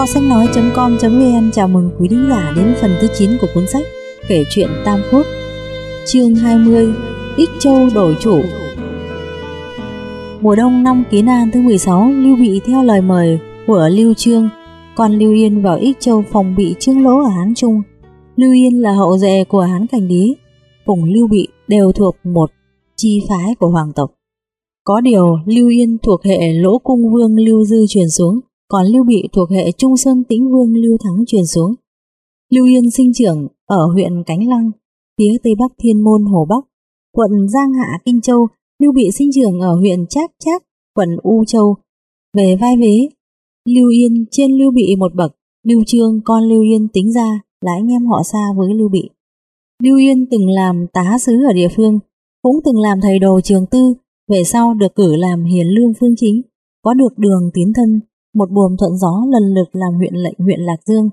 Kho sách nói.com.vn chào mừng quý thính giả đến phần thứ 9 của cuốn sách Kể chuyện Tam Quốc, Chương 20 Ích Châu đổi chủ. Mùa đông năm Kiến An thứ 16 Lưu Bị theo lời mời của Lưu Trương. Còn Lưu Yên vào Ích Châu phòng bị Trương Lỗ ở Hán Trung. Lưu Yên là hậu duệ của Hán Cảnh Đế. Cùng Lưu Bị đều thuộc một chi phái của hoàng tộc. Có điều Lưu Yên thuộc hệ Lỗ Cung Vương Lưu Dư truyền xuống còn Lưu Bị thuộc hệ Trung Sơn Tĩnh Vương Lưu Thắng truyền xuống. Lưu Yên sinh trưởng ở huyện Cánh Lăng, phía tây bắc Thiên Môn Hồ Bắc, quận Giang Hạ Kinh Châu, Lưu Bị sinh trưởng ở huyện Trác Trác, quận U Châu. Về vai vế, Lưu Yên trên Lưu Bị một bậc, Lưu Trương con Lưu Yên tính ra là anh em họ xa với Lưu Bị. Lưu Yên từng làm tá sứ ở địa phương, cũng từng làm thầy đồ trường tư, về sau được cử làm hiền lương phương chính, có được đường tiến thân một buồm thuận gió lần lượt làm huyện lệnh huyện Lạc Dương,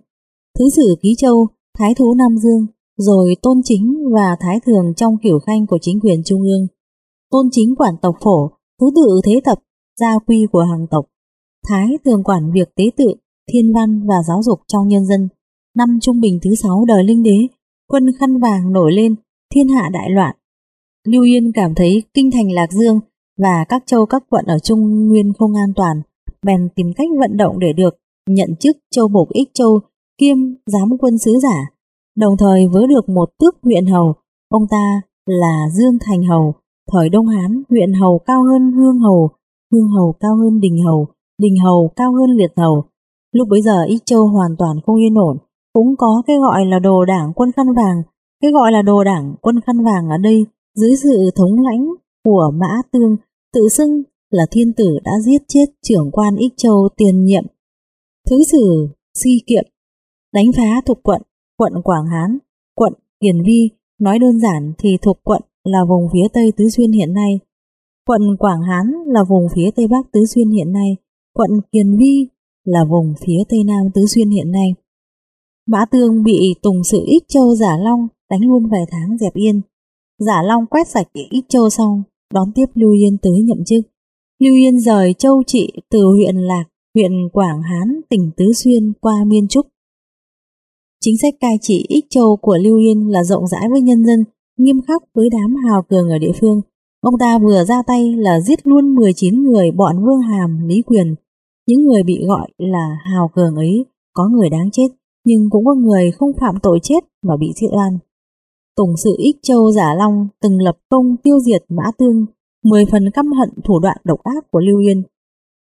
thứ sử Ký Châu, thái thú Nam Dương, rồi tôn chính và thái thường trong kiểu khanh của chính quyền trung ương. Tôn chính quản tộc phổ, thứ tự thế tập, gia quy của hàng tộc. Thái thường quản việc tế tự, thiên văn và giáo dục trong nhân dân. Năm trung bình thứ sáu đời linh đế, quân khăn vàng nổi lên, thiên hạ đại loạn. Lưu Yên cảm thấy kinh thành Lạc Dương và các châu các quận ở Trung Nguyên không an toàn, bèn tìm cách vận động để được nhận chức châu bộc ích châu kiêm giám quân sứ giả, đồng thời với được một tước huyện hầu, ông ta là Dương Thành Hầu, thời Đông Hán huyện hầu cao hơn Hương Hầu, Hương Hầu cao hơn Đình Hầu, Đình Hầu cao hơn Liệt Hầu. Lúc bấy giờ Ích Châu hoàn toàn không yên ổn, cũng có cái gọi là đồ đảng quân khăn vàng, cái gọi là đồ đảng quân khăn vàng ở đây dưới sự thống lãnh của Mã Tương tự xưng là thiên tử đã giết chết trưởng quan Ích Châu tiền nhiệm. Thứ sử Si Kiệm đánh phá thuộc quận, quận Quảng Hán, quận Kiền Vi, nói đơn giản thì thuộc quận là vùng phía Tây Tứ Xuyên hiện nay. Quận Quảng Hán là vùng phía Tây Bắc Tứ Xuyên hiện nay, quận Kiền Vi là vùng phía Tây Nam Tứ Xuyên hiện nay. Mã Tương bị Tùng sự Ích Châu Giả Long đánh luôn vài tháng dẹp yên. Giả Long quét sạch Ích Châu xong, đón tiếp Lưu Yên tới nhậm chức. Lưu Yên rời châu trị từ huyện Lạc, huyện Quảng Hán, tỉnh Tứ Xuyên qua Miên Trúc. Chính sách cai trị ích châu của Lưu Yên là rộng rãi với nhân dân, nghiêm khắc với đám hào cường ở địa phương. Ông ta vừa ra tay là giết luôn 19 người bọn Vương Hàm, Lý Quyền. Những người bị gọi là hào cường ấy có người đáng chết, nhưng cũng có người không phạm tội chết mà bị giết oan. Tổng sự Ích Châu Giả Long từng lập công tiêu diệt Mã Tương mười phần căm hận thủ đoạn độc ác của Lưu Yên.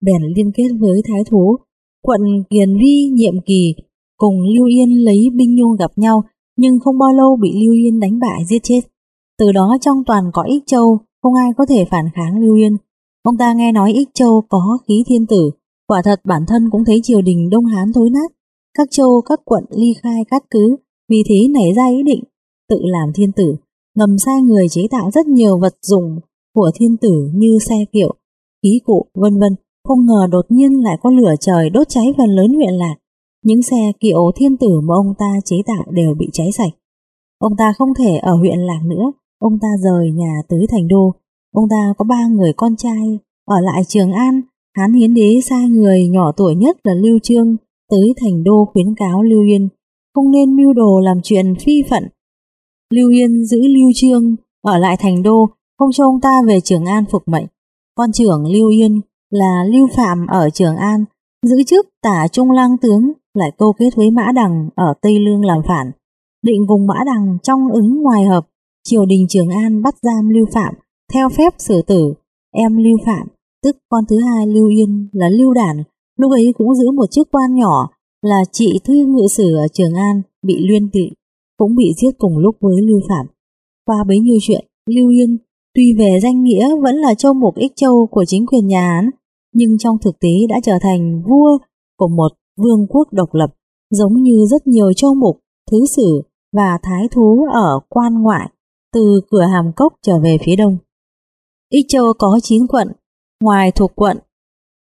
Bèn liên kết với Thái Thú, quận Kiền Vi nhiệm kỳ cùng Lưu Yên lấy binh nhung gặp nhau nhưng không bao lâu bị Lưu Yên đánh bại giết chết. Từ đó trong toàn cõi Ích Châu không ai có thể phản kháng Lưu Yên. Ông ta nghe nói Ích Châu có khí thiên tử, quả thật bản thân cũng thấy triều đình Đông Hán thối nát. Các châu, các quận ly khai cát cứ, vì thế nảy ra ý định tự làm thiên tử, ngầm sai người chế tạo rất nhiều vật dụng của thiên tử như xe kiệu, khí cụ, vân vân, không ngờ đột nhiên lại có lửa trời đốt cháy phần lớn huyện lạc. Những xe kiệu thiên tử mà ông ta chế tạo đều bị cháy sạch. Ông ta không thể ở huyện lạc nữa, ông ta rời nhà tới thành đô. Ông ta có ba người con trai, ở lại Trường An, Hán Hiến Đế sai người nhỏ tuổi nhất là Lưu Trương tới thành đô khuyến cáo Lưu Yên không nên mưu đồ làm chuyện phi phận. Lưu Yên giữ Lưu Trương ở lại thành đô không cho ông ta về Trường An phục mệnh. Con trưởng Lưu Yên là Lưu Phạm ở Trường An, giữ chức tả trung lang tướng lại câu kết với Mã Đằng ở Tây Lương làm phản. Định vùng Mã Đằng trong ứng ngoài hợp, triều đình Trường An bắt giam Lưu Phạm theo phép xử tử. Em Lưu Phạm, tức con thứ hai Lưu Yên là Lưu Đản, lúc ấy cũng giữ một chức quan nhỏ là chị thư ngự sử ở Trường An bị luyên tị, cũng bị giết cùng lúc với Lưu Phạm. Qua bấy nhiêu chuyện, Lưu Yên Tuy về danh nghĩa vẫn là châu mục ích châu của chính quyền nhà Hán, nhưng trong thực tế đã trở thành vua của một vương quốc độc lập, giống như rất nhiều châu mục, thứ sử và thái thú ở quan ngoại, từ cửa hàm cốc trở về phía đông. Ích châu có 9 quận, ngoài thuộc quận,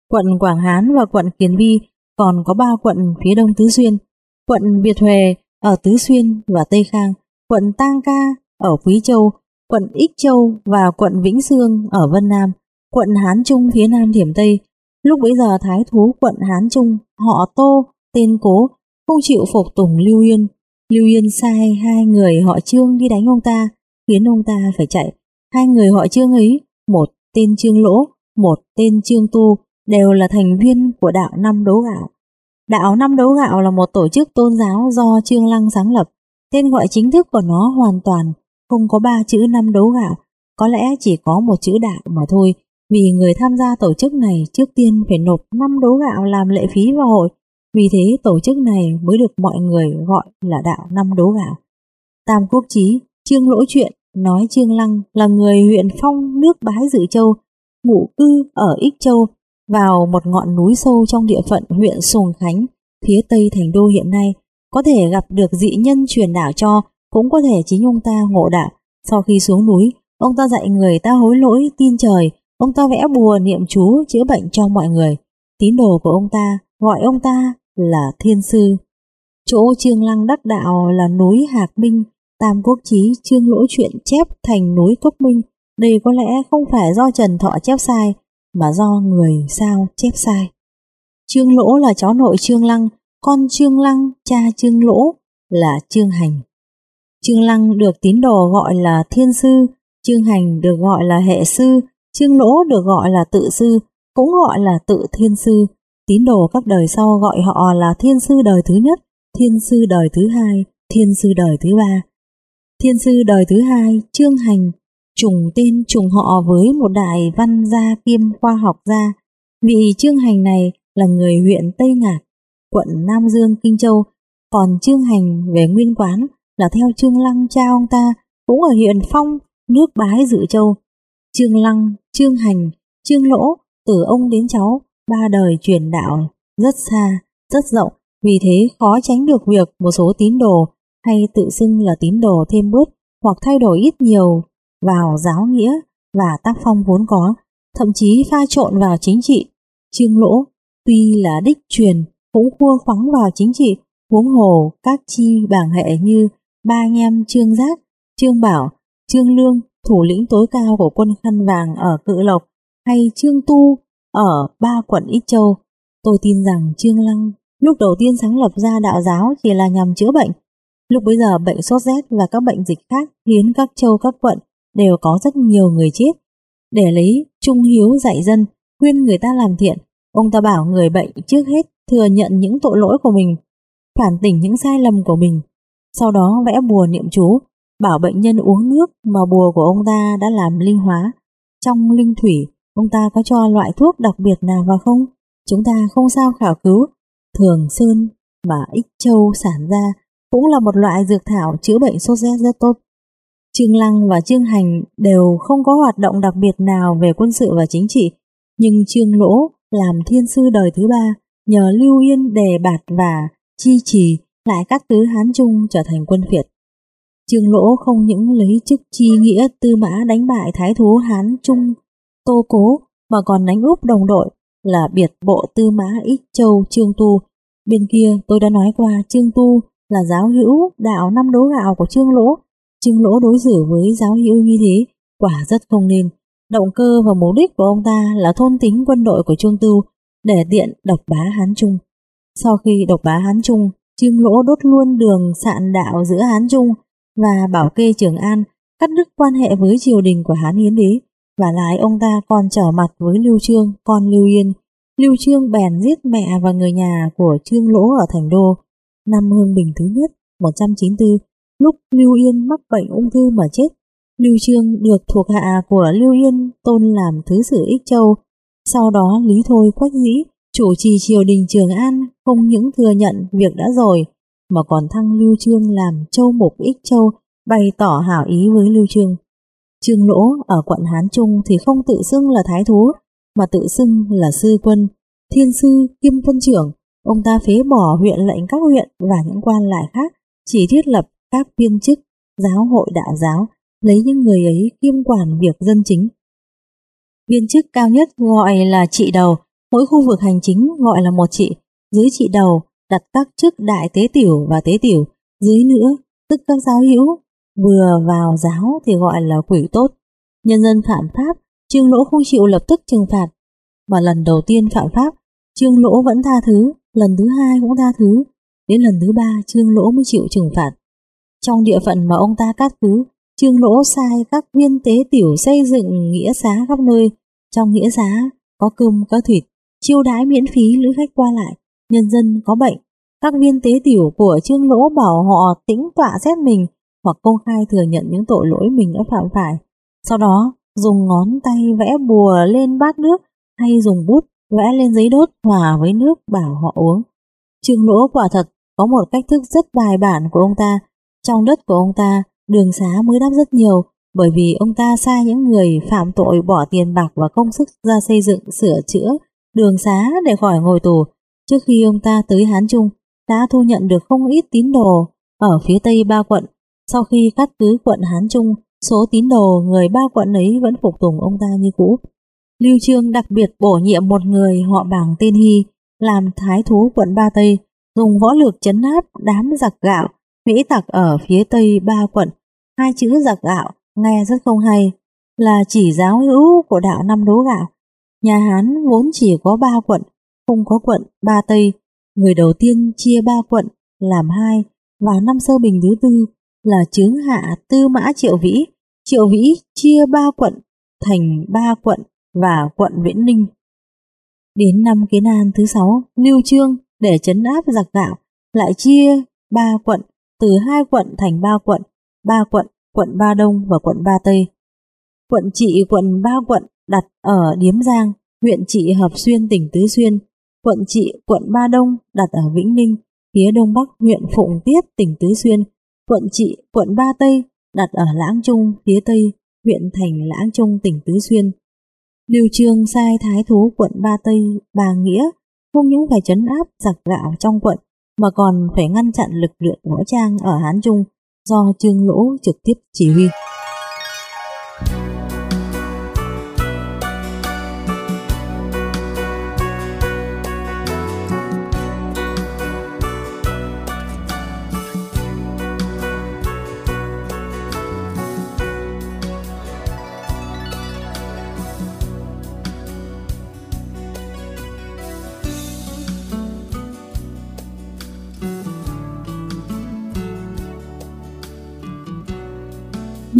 quận Quảng Hán và quận Kiến Vi còn có 3 quận phía đông Tứ Xuyên, quận Việt Huề ở Tứ Xuyên và Tây Khang, quận Tang Ca ở Quý Châu quận Ích Châu và quận Vĩnh Sương ở Vân Nam, quận Hán Trung phía Nam Thiểm Tây. Lúc bấy giờ thái thú quận Hán Trung, họ Tô, tên cố, không chịu phục tùng Lưu Yên. Lưu Yên sai hai người họ Trương đi đánh ông ta, khiến ông ta phải chạy. Hai người họ Trương ấy, một tên Trương Lỗ, một tên Trương Tu, đều là thành viên của đạo Năm Đấu Gạo. Đạo Năm Đấu Gạo là một tổ chức tôn giáo do Trương Lăng sáng lập. Tên gọi chính thức của nó hoàn toàn không có ba chữ Năm Đấu Gạo, có lẽ chỉ có một chữ đạo mà thôi. Vì người tham gia tổ chức này trước tiên phải nộp năm đấu gạo làm lệ phí vào hội, vì thế tổ chức này mới được mọi người gọi là đạo năm đấu gạo. Tam Quốc Chí, Trương Lỗ Chuyện nói Trương Lăng là người huyện Phong nước Bái Dự Châu, ngụ cư ở Ích Châu, vào một ngọn núi sâu trong địa phận huyện Sùng Khánh, phía tây thành đô hiện nay, có thể gặp được dị nhân truyền đạo cho, cũng có thể chính ông ta ngộ đạo. Sau khi xuống núi, ông ta dạy người ta hối lỗi tin trời, ông ta vẽ bùa niệm chú chữa bệnh cho mọi người. Tín đồ của ông ta gọi ông ta là thiên sư. Chỗ Trương Lăng đắc đạo là núi Hạc Minh, Tam Quốc Chí Trương Lỗ chuyện chép thành núi Cốc Minh. Đây có lẽ không phải do Trần Thọ chép sai, mà do người sao chép sai. Trương Lỗ là cháu nội Trương Lăng, con Trương Lăng, cha Trương Lỗ là Trương Hành. Trương Lăng được tín đồ gọi là thiên sư, Trương Hành được gọi là hệ sư, Trương Lỗ được gọi là tự sư, cũng gọi là tự thiên sư. Tín đồ các đời sau gọi họ là thiên sư đời thứ nhất, thiên sư đời thứ hai, thiên sư đời thứ ba. Thiên sư đời thứ hai, Trương Hành, trùng tên trùng họ với một đại văn gia kiêm khoa học gia. Vị Trương Hành này là người huyện Tây Ngạc, quận Nam Dương, Kinh Châu, còn Trương Hành về nguyên quán là theo Trương Lăng cha ông ta, cũng ở huyện Phong, nước Bái Dự Châu. Trương Lăng, Trương Hành, Trương Lỗ, từ ông đến cháu, ba đời truyền đạo rất xa, rất rộng, vì thế khó tránh được việc một số tín đồ hay tự xưng là tín đồ thêm bớt hoặc thay đổi ít nhiều vào giáo nghĩa và tác phong vốn có, thậm chí pha trộn vào chính trị. Trương Lỗ tuy là đích truyền cũng khua khoắng vào chính trị, huống hồ các chi bảng hệ như ba anh em Trương Giác, Trương Bảo, Trương Lương, thủ lĩnh tối cao của quân khăn vàng ở Cự Lộc, hay Trương Tu ở ba quận ít Châu. Tôi tin rằng Trương Lăng lúc đầu tiên sáng lập ra đạo giáo chỉ là nhằm chữa bệnh. Lúc bấy giờ bệnh sốt rét và các bệnh dịch khác khiến các châu các quận đều có rất nhiều người chết. Để lấy trung hiếu dạy dân, khuyên người ta làm thiện, ông ta bảo người bệnh trước hết thừa nhận những tội lỗi của mình, phản tỉnh những sai lầm của mình, sau đó vẽ bùa niệm chú, bảo bệnh nhân uống nước mà bùa của ông ta đã làm linh hóa. Trong linh thủy, ông ta có cho loại thuốc đặc biệt nào vào không? Chúng ta không sao khảo cứu. Thường sơn mà ích châu sản ra cũng là một loại dược thảo chữa bệnh sốt rét rất tốt. Trương Lăng và Trương Hành đều không có hoạt động đặc biệt nào về quân sự và chính trị, nhưng Trương Lỗ làm thiên sư đời thứ ba nhờ Lưu Yên đề bạt và chi trì lại các tứ Hán Trung trở thành quân phiệt. Trương Lỗ không những lấy chức chi nghĩa tư mã đánh bại thái thú Hán Trung Tô Cố mà còn đánh úp đồng đội là biệt bộ tư mã Ích Châu Trương Tu. Bên kia tôi đã nói qua Trương Tu là giáo hữu đạo năm đấu gạo của Trương Lỗ. Trương Lỗ đối xử với giáo hữu như thế quả rất không nên. Động cơ và mục đích của ông ta là thôn tính quân đội của Trương Tu để tiện độc bá Hán Trung. Sau khi độc bá Hán Trung, Trương Lỗ đốt luôn đường sạn đạo giữa Hán Trung và bảo kê Trường An, cắt đứt quan hệ với triều đình của Hán Hiến Đế, và lại ông ta còn trở mặt với Lưu Trương, con Lưu Yên. Lưu Trương bèn giết mẹ và người nhà của Trương Lỗ ở Thành Đô. Năm Hương Bình thứ nhất, 194, lúc Lưu Yên mắc bệnh ung thư mà chết. Lưu Trương được thuộc hạ của Lưu Yên tôn làm thứ sử Ích Châu. Sau đó Lý Thôi Quách Dĩ, chủ trì triều đình Trường An, không những thừa nhận việc đã rồi, mà còn thăng Lưu Trương làm châu mục Ích Châu, bày tỏ hảo ý với Lưu Trương. Trương Lỗ ở quận Hán Trung thì không tự xưng là thái thú, mà tự xưng là sư quân, thiên sư, kiêm quân trưởng. Ông ta phế bỏ huyện lệnh các huyện và những quan lại khác, chỉ thiết lập các viên chức, giáo hội đạo giáo, lấy những người ấy kiêm quản việc dân chính. Viên chức cao nhất gọi là trị đầu, mỗi khu vực hành chính gọi là một trị, dưới trị đầu đặt các chức đại tế tiểu và tế tiểu, dưới nữa tức các giáo hữu, vừa vào giáo thì gọi là quỷ tốt. Nhân dân phạm pháp, Trương Lỗ không chịu lập tức trừng phạt, mà lần đầu tiên phạm pháp, Trương Lỗ vẫn tha thứ, lần thứ hai cũng tha thứ, đến lần thứ ba Trương Lỗ mới chịu trừng phạt. Trong địa phận mà ông ta cắt cứ, Trương Lỗ sai các viên tế tiểu xây dựng nghĩa xá khắp nơi. Trong nghĩa xá có cơm có thịt, chiêu đãi miễn phí lữ khách qua lại, nhân dân có bệnh. Các viên tế tiểu của Trương Lỗ bảo họ tĩnh tọa xét mình hoặc công khai thừa nhận những tội lỗi mình đã phạm phải. Sau đó, dùng ngón tay vẽ bùa lên bát nước hay dùng bút vẽ lên giấy đốt hòa với nước bảo họ uống. Trương Lỗ quả thật có một cách thức rất bài bản của ông ta. Trong đất của ông ta, đường xá mới đáp rất nhiều bởi vì ông ta sai những người phạm tội bỏ tiền bạc và công sức ra xây dựng, sửa chữa đường xá để khỏi ngồi tù. Trước khi ông ta tới Hán Trung, đã thu nhận được không ít tín đồ ở phía tây ba quận. Sau khi cắt cứ quận Hán Trung, số tín đồ người ba quận ấy vẫn phục tùng ông ta như cũ. Lưu Trương đặc biệt bổ nhiệm một người họ bảng tên Hy làm thái thú quận Ba Tây, dùng võ lược chấn áp đám giặc gạo, mỹ tặc ở phía tây ba quận. Hai chữ giặc gạo nghe rất không hay, là chỉ giáo hữu của đạo năm đố gạo. Nhà Hán vốn chỉ có ba quận, không có quận Ba Tây. Người đầu tiên chia ba quận làm hai Vào năm sơ bình thứ tư là chướng hạ tư mã triệu vĩ. Triệu vĩ chia ba quận thành ba quận và quận Viễn Ninh. Đến năm Kiến An thứ sáu, Lưu Trương để chấn áp giặc gạo lại chia ba quận từ hai quận thành ba quận, ba quận, quận Ba Đông và quận Ba Tây. Quận trị quận ba quận đặt ở Điếm Giang, huyện trị Hợp Xuyên tỉnh Tứ Xuyên, quận trị quận Ba Đông đặt ở Vĩnh Ninh, phía đông bắc huyện Phụng Tiết tỉnh Tứ Xuyên, quận trị quận Ba Tây đặt ở Lãng Trung, phía tây huyện thành Lãng Trung tỉnh Tứ Xuyên. Lưu Trương sai thái thú quận Ba Tây Bà Nghĩa không những phải chấn áp giặc gạo trong quận mà còn phải ngăn chặn lực lượng võ trang ở Hán Trung do Trương Lỗ trực tiếp chỉ huy.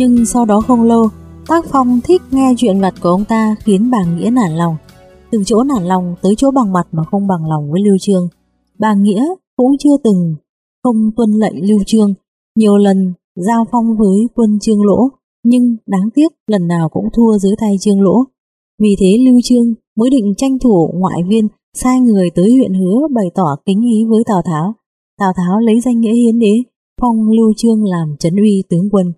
Nhưng sau đó không lâu, Tác Phong thích nghe chuyện vặt của ông ta khiến bà Nghĩa nản lòng. Từ chỗ nản lòng tới chỗ bằng mặt mà không bằng lòng với Lưu Trương. Bà Nghĩa cũng chưa từng không tuân lệnh Lưu Trương, nhiều lần giao phong với quân Trương Lỗ, nhưng đáng tiếc lần nào cũng thua dưới tay Trương Lỗ. Vì thế Lưu Trương mới định tranh thủ ngoại viên sai người tới huyện hứa bày tỏ kính ý với Tào Tháo. Tào Tháo lấy danh nghĩa hiến đế, phong Lưu Trương làm trấn uy tướng quân.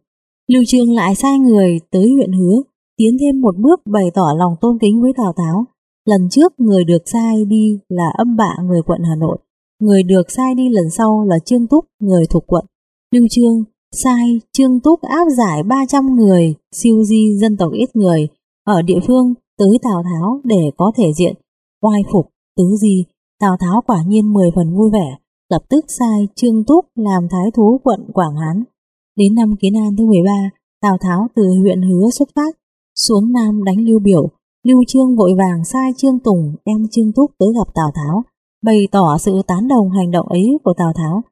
Lưu Trương lại sai người tới huyện Hứa, tiến thêm một bước bày tỏ lòng tôn kính với Tào Tháo. Lần trước người được sai đi là âm bạ người quận Hà Nội, người được sai đi lần sau là Trương Túc, người thuộc quận. Lưu Trương sai Trương Túc áp giải 300 người siêu di dân tộc ít người ở địa phương tới Tào Tháo để có thể diện oai phục tứ di. Tào Tháo quả nhiên 10 phần vui vẻ, lập tức sai Trương Túc làm thái thú quận Quảng Hán Đến năm Kiến An thứ 13, Tào Tháo từ huyện Hứa xuất phát, xuống Nam đánh Lưu Biểu. Lưu Trương vội vàng sai Trương Tùng đem Trương Thúc tới gặp Tào Tháo, bày tỏ sự tán đồng hành động ấy của Tào Tháo.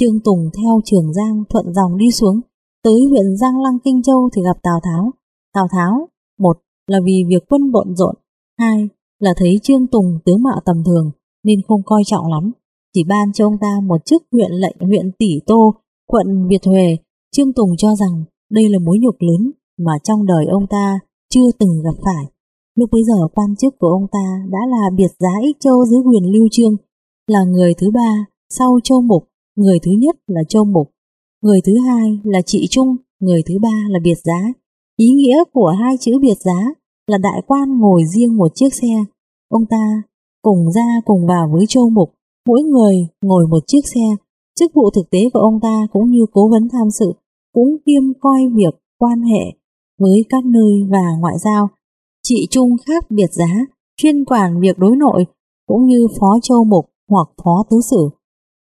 Trương Tùng theo Trường Giang thuận dòng đi xuống, tới huyện Giang Lăng Kinh Châu thì gặp Tào Tháo. Tào Tháo, một là vì việc quân bộn rộn, hai là thấy Trương Tùng tướng mạo tầm thường nên không coi trọng lắm, chỉ ban cho ông ta một chức huyện lệnh huyện Tỷ Tô, quận Việt Huệ Trương Tùng cho rằng đây là mối nhục lớn mà trong đời ông ta chưa từng gặp phải. Lúc bấy giờ quan chức của ông ta đã là biệt giá Ích Châu dưới quyền Lưu Trương, là người thứ ba sau Châu Mục, người thứ nhất là Châu Mục, người thứ hai là Trị Trung, người thứ ba là biệt giá. Ý nghĩa của hai chữ biệt giá là đại quan ngồi riêng một chiếc xe. Ông ta cùng ra cùng vào với Châu Mục, mỗi người ngồi một chiếc xe. Chức vụ thực tế của ông ta cũng như cố vấn tham sự cũng kiêm coi việc quan hệ với các nơi và ngoại giao. Chị Trung khác biệt giá, chuyên quản việc đối nội cũng như phó châu mục hoặc phó tứ sử.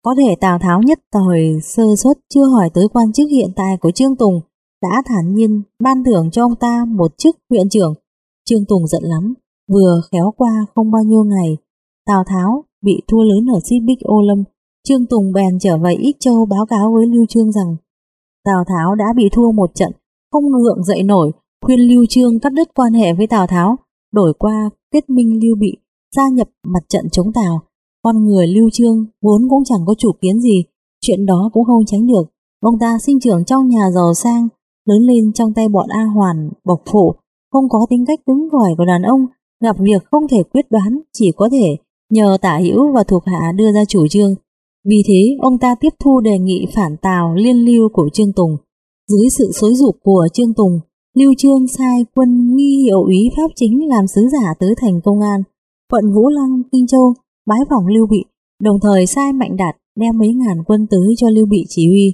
Có thể Tào Tháo nhất thời sơ suất chưa hỏi tới quan chức hiện tại của Trương Tùng đã thản nhiên ban thưởng cho ông ta một chức huyện trưởng. Trương Tùng giận lắm, vừa khéo qua không bao nhiêu ngày, Tào Tháo bị thua lớn ở xích bích ô lâm, Trương Tùng bèn trở về Ích Châu báo cáo với Lưu Trương rằng Tào Tháo đã bị thua một trận, không ngượng dậy nổi, khuyên Lưu Trương cắt đứt quan hệ với Tào Tháo, đổi qua kết minh Lưu Bị, gia nhập mặt trận chống Tào. Con người Lưu Trương vốn cũng chẳng có chủ kiến gì, chuyện đó cũng không tránh được. Ông ta sinh trưởng trong nhà giàu sang, lớn lên trong tay bọn A Hoàn, bộc phụ, không có tính cách cứng gỏi của đàn ông, gặp việc không thể quyết đoán, chỉ có thể nhờ tả hữu và thuộc hạ đưa ra chủ trương. Vì thế, ông ta tiếp thu đề nghị phản tào liên lưu của Trương Tùng. Dưới sự xối dục của Trương Tùng, Lưu Trương sai quân nghi hiệu úy Pháp chính làm sứ giả tới thành công an, quận Vũ Lăng, Kinh Châu, bái phòng Lưu Bị, đồng thời sai Mạnh Đạt đem mấy ngàn quân tới cho Lưu Bị chỉ huy.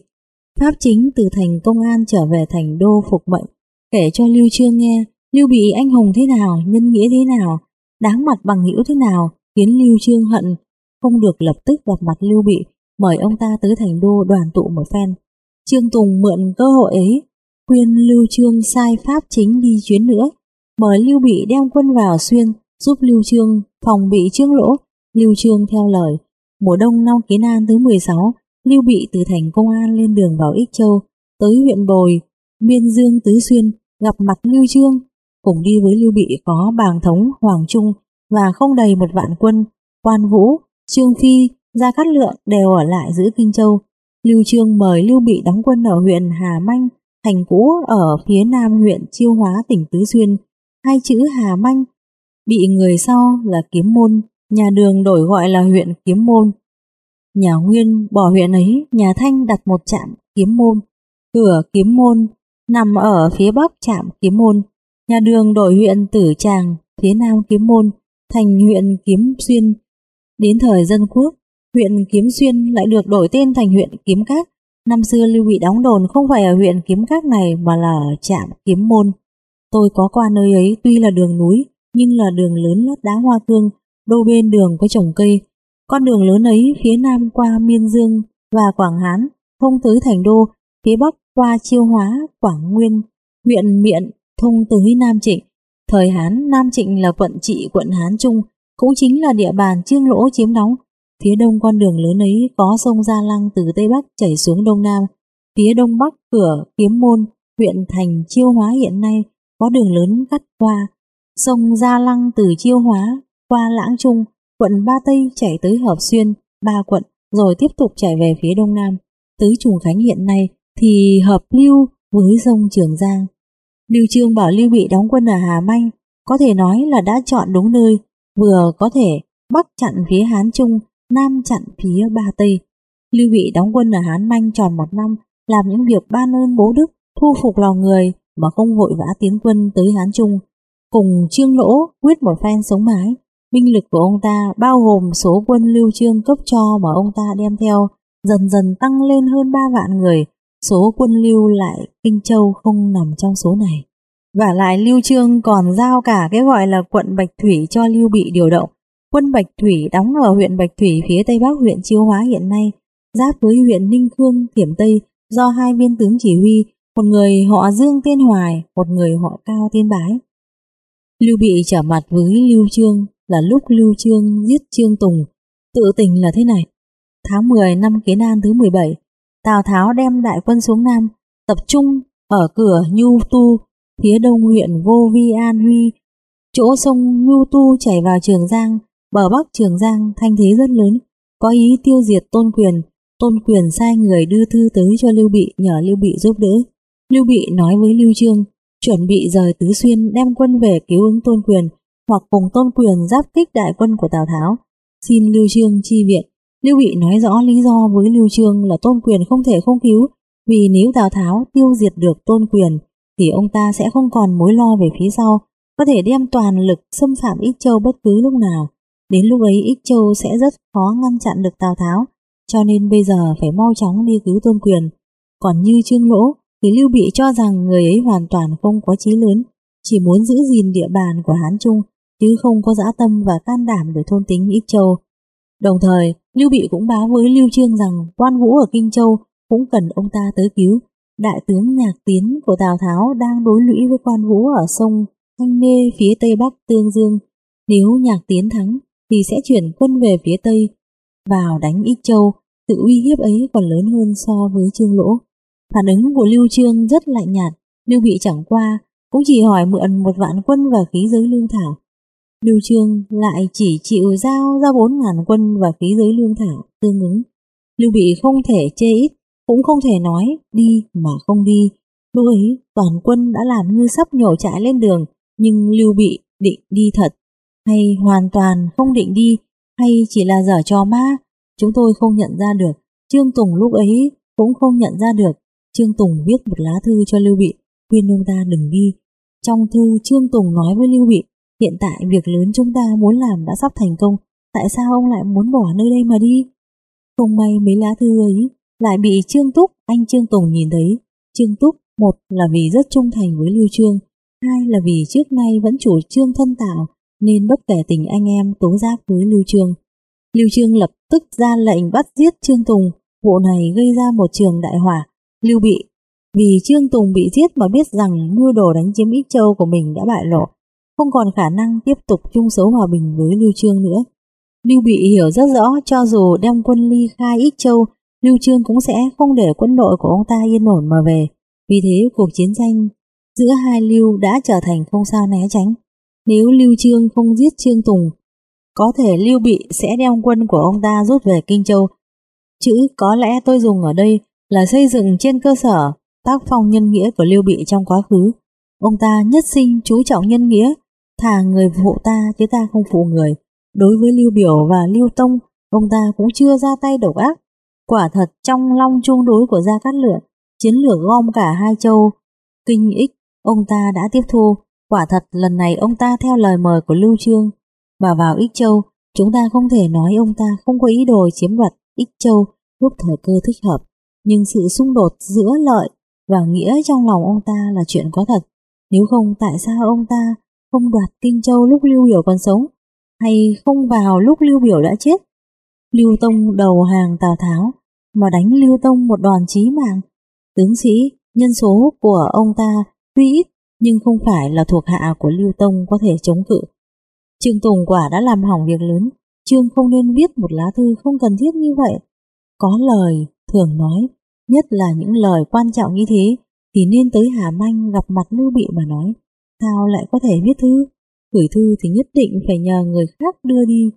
Pháp chính từ thành công an trở về thành đô phục mệnh, kể cho Lưu Trương nghe Lưu Bị anh hùng thế nào, nhân nghĩa thế nào, đáng mặt bằng hữu thế nào, khiến Lưu Trương hận, không được lập tức gặp mặt Lưu Bị, mời ông ta tới thành đô đoàn tụ một phen. Trương Tùng mượn cơ hội ấy, khuyên Lưu Trương sai Pháp chính đi chuyến nữa, mời Lưu Bị đem quân vào xuyên, giúp Lưu Trương phòng bị Trương Lỗ. Lưu Trương theo lời, mùa đông năm Kiến An thứ 16, Lưu Bị từ thành Công An lên đường vào Ích Châu, tới huyện Bồi, Miên Dương Tứ Xuyên, gặp mặt Lưu Trương, cùng đi với Lưu Bị có Bàng Thống, Hoàng Trung và không đầy một vạn quân, Quan Vũ, Trương Phi, Gia Cát Lượng đều ở lại giữ Kinh Châu. Lưu Trương mời Lưu Bị đóng quân ở huyện Hà Manh, thành cũ ở phía nam huyện Chiêu Hóa tỉnh Tứ Xuyên. Hai chữ Hà Manh bị người sau là Kiếm Môn, nhà đường đổi gọi là huyện Kiếm Môn. Nhà Nguyên bỏ huyện ấy, nhà Thanh đặt một trạm Kiếm Môn. Cửa Kiếm Môn nằm ở phía bắc trạm Kiếm Môn. Nhà đường đổi huyện Tử Tràng, phía nam Kiếm Môn, thành huyện Kiếm Xuyên. Đến thời dân quốc, huyện Kiếm Xuyên lại được đổi tên thành huyện Kiếm Các. Năm xưa Lưu Bị đóng đồn không phải ở huyện Kiếm Các này mà là ở trạm Kiếm Môn. Tôi có qua nơi ấy tuy là đường núi, nhưng là đường lớn lát đá hoa cương, đôi bên đường có trồng cây. Con đường lớn ấy phía nam qua Miên Dương và Quảng Hán, thông tới Thành Đô, phía bắc qua Chiêu Hóa, Quảng Nguyên, huyện Miện, thông tới Nam Trịnh. Thời Hán, Nam Trịnh là quận trị quận Hán Trung, cũng chính là địa bàn Trương Lỗ chiếm đóng. Phía đông con đường lớn ấy có sông Gia Lăng từ Tây Bắc chảy xuống Đông Nam. Phía đông bắc cửa Kiếm Môn, huyện thành Chiêu Hóa hiện nay có đường lớn cắt qua. Sông Gia Lăng từ Chiêu Hóa qua Lãng Trung, quận Ba Tây chảy tới Hợp Xuyên, ba quận, rồi tiếp tục chảy về phía Đông Nam. Tới Trùng Khánh hiện nay thì hợp lưu với sông Trường Giang. Lưu Trương bảo Lưu Bị đóng quân ở Hà Manh, có thể nói là đã chọn đúng nơi, vừa có thể bắc chặn phía Hán Trung, nam chặn phía Ba Tây. Lưu Bị đóng quân ở Hán Manh tròn một năm, làm những việc ban ơn bố Đức, thu phục lòng người mà không vội vã tiến quân tới Hán Trung. Cùng Trương Lỗ quyết một phen sống mái, binh lực của ông ta bao gồm số quân Lưu Trương cấp cho mà ông ta đem theo dần dần tăng lên hơn 3 vạn người, số quân lưu lại Kinh Châu không nằm trong số này. Và lại Lưu Trương còn giao cả cái gọi là quận Bạch Thủy cho Lưu Bị điều động. Quân Bạch Thủy đóng ở huyện Bạch Thủy phía tây bắc huyện Chiêu Hóa hiện nay, giáp với huyện Ninh Khương, Thiểm Tây, do hai viên tướng chỉ huy, một người họ Dương Tiên Hoài, một người họ Cao Tiên Bái. Lưu Bị trở mặt với Lưu Trương là lúc Lưu Trương giết Trương Tùng. Tự tình là thế này. Tháng 10 năm Kiến An thứ 17, Tào Tháo đem đại quân xuống Nam, tập trung ở cửa Nhu Tu, phía đông huyện Vô Vi An Huy, chỗ sông Nhu Tu chảy vào Trường Giang, bờ bắc Trường Giang thanh thế rất lớn, có ý tiêu diệt Tôn Quyền. Tôn Quyền sai người đưa thư tới cho Lưu Bị nhờ Lưu Bị giúp đỡ. Lưu Bị nói với Lưu Trương, chuẩn bị rời Tứ Xuyên đem quân về cứu ứng Tôn Quyền, hoặc cùng Tôn Quyền giáp kích đại quân của Tào Tháo. Xin Lưu Trương chi viện. Lưu Bị nói rõ lý do với Lưu Trương là Tôn Quyền không thể không cứu, vì nếu Tào Tháo tiêu diệt được Tôn Quyền, thì ông ta sẽ không còn mối lo về phía sau, có thể đem toàn lực xâm phạm Ích Châu bất cứ lúc nào. Đến lúc ấy Ích Châu sẽ rất khó ngăn chặn được Tào Tháo, cho nên bây giờ phải mau chóng đi cứu Tôn Quyền. Còn như Trương Lỗ, thì Lưu Bị cho rằng người ấy hoàn toàn không có chí lớn, chỉ muốn giữ gìn địa bàn của Hán Trung, chứ không có dã tâm và can đảm để thôn tính Ích Châu. Đồng thời, Lưu Bị cũng báo với Lưu Trương rằng quan vũ ở Kinh Châu cũng cần ông ta tới cứu. Đại tướng Nhạc Tiến của Tào Tháo đang đối lũy với quan vũ ở sông Thanh Nê phía tây bắc Tương Dương. Nếu Nhạc Tiến thắng, thì sẽ chuyển quân về phía Tây vào đánh Ích Châu, sự uy hiếp ấy còn lớn hơn so với Trương Lỗ. Phản ứng của Lưu Trương rất lạnh nhạt, Lưu Bị chẳng qua cũng chỉ hỏi mượn một vạn quân và khí giới lương thảo. Lưu Trương lại chỉ chịu giao ra bốn ngàn quân và khí giới lương thảo tương ứng. Lưu Bị không thể chê ít, cũng không thể nói đi mà không đi. Lúc ấy toàn quân đã làm như sắp nhổ trại lên đường, nhưng Lưu Bị định đi thật, hay hoàn toàn không định đi, hay chỉ là dở trò ma, chúng tôi không nhận ra được. Trương Tùng lúc ấy cũng không nhận ra được. Trương Tùng viết một lá thư cho Lưu Bị, khuyên ông ta đừng đi. Trong thư Trương Tùng nói với Lưu Bị, hiện tại việc lớn chúng ta muốn làm đã sắp thành công, tại sao ông lại muốn bỏ nơi đây mà đi? Không may mấy lá thư ấy lại bị Trương Túc, anh Trương Tùng nhìn thấy. Trương Túc, một là vì rất trung thành với Lưu Trương, hai là vì trước nay vẫn chủ trương thân tạo nên bất kể tình anh em tố giác với Lưu Trương. Lưu Trương lập tức ra lệnh bắt giết Trương Tùng, vụ này gây ra một trường đại hỏa. Lưu Bị vì Trương Tùng bị giết mà biết rằng mưu đồ đánh chiếm Ích Châu của mình đã bại lộ, không còn khả năng tiếp tục chung sống hòa bình với Lưu Trương nữa. Lưu Bị hiểu rất rõ cho dù đem quân ly khai Ích Châu, Lưu Trương cũng sẽ không để quân đội của ông ta yên ổn mà về. Vì thế cuộc chiến tranh giữa hai Lưu đã trở thành không sao né tránh. Nếu Lưu Trương không giết Trương Tùng, có thể Lưu Bị sẽ đem quân của ông ta rút về Kinh Châu. Chữ có lẽ tôi dùng ở đây là xây dựng trên cơ sở tác phong nhân nghĩa của Lưu Bị trong quá khứ. Ông ta nhất sinh chú trọng nhân nghĩa, thà người phụ ta chứ ta không phụ người. Đối với Lưu Biểu và Lưu Tông, ông ta cũng chưa ra tay độc ác. Quả thật trong long chung đối của Gia Cát Lượng, chiến lược gom cả hai châu, kinh ích, ông ta đã tiếp thu. Quả thật lần này ông ta theo lời mời của Lưu Trương, mà vào Ích Châu, chúng ta không thể nói ông ta không có ý đồ chiếm đoạt Ích Châu lúc thời cơ thích hợp. Nhưng sự xung đột giữa lợi và nghĩa trong lòng ông ta là chuyện có thật. Nếu không tại sao ông ta không đoạt Kinh Châu lúc Lưu Biểu còn sống, hay không vào lúc Lưu Biểu đã chết? Lưu Tông đầu hàng Tào Tháo, mà đánh Lưu Tông một đòn chí mạng. Tướng sĩ, nhân số của ông ta tuy ít nhưng không phải là thuộc hạ của Lưu Tông có thể chống cự. Trương Tùng quả đã làm hỏng việc lớn, Trương không nên viết một lá thư không cần thiết như vậy. Có lời, thường nói, nhất là những lời quan trọng như thế, thì nên tới Hà Manh gặp mặt Lưu Bị mà nói. Sao lại có thể viết thư? Gửi thư thì nhất định phải nhờ người khác đưa đi.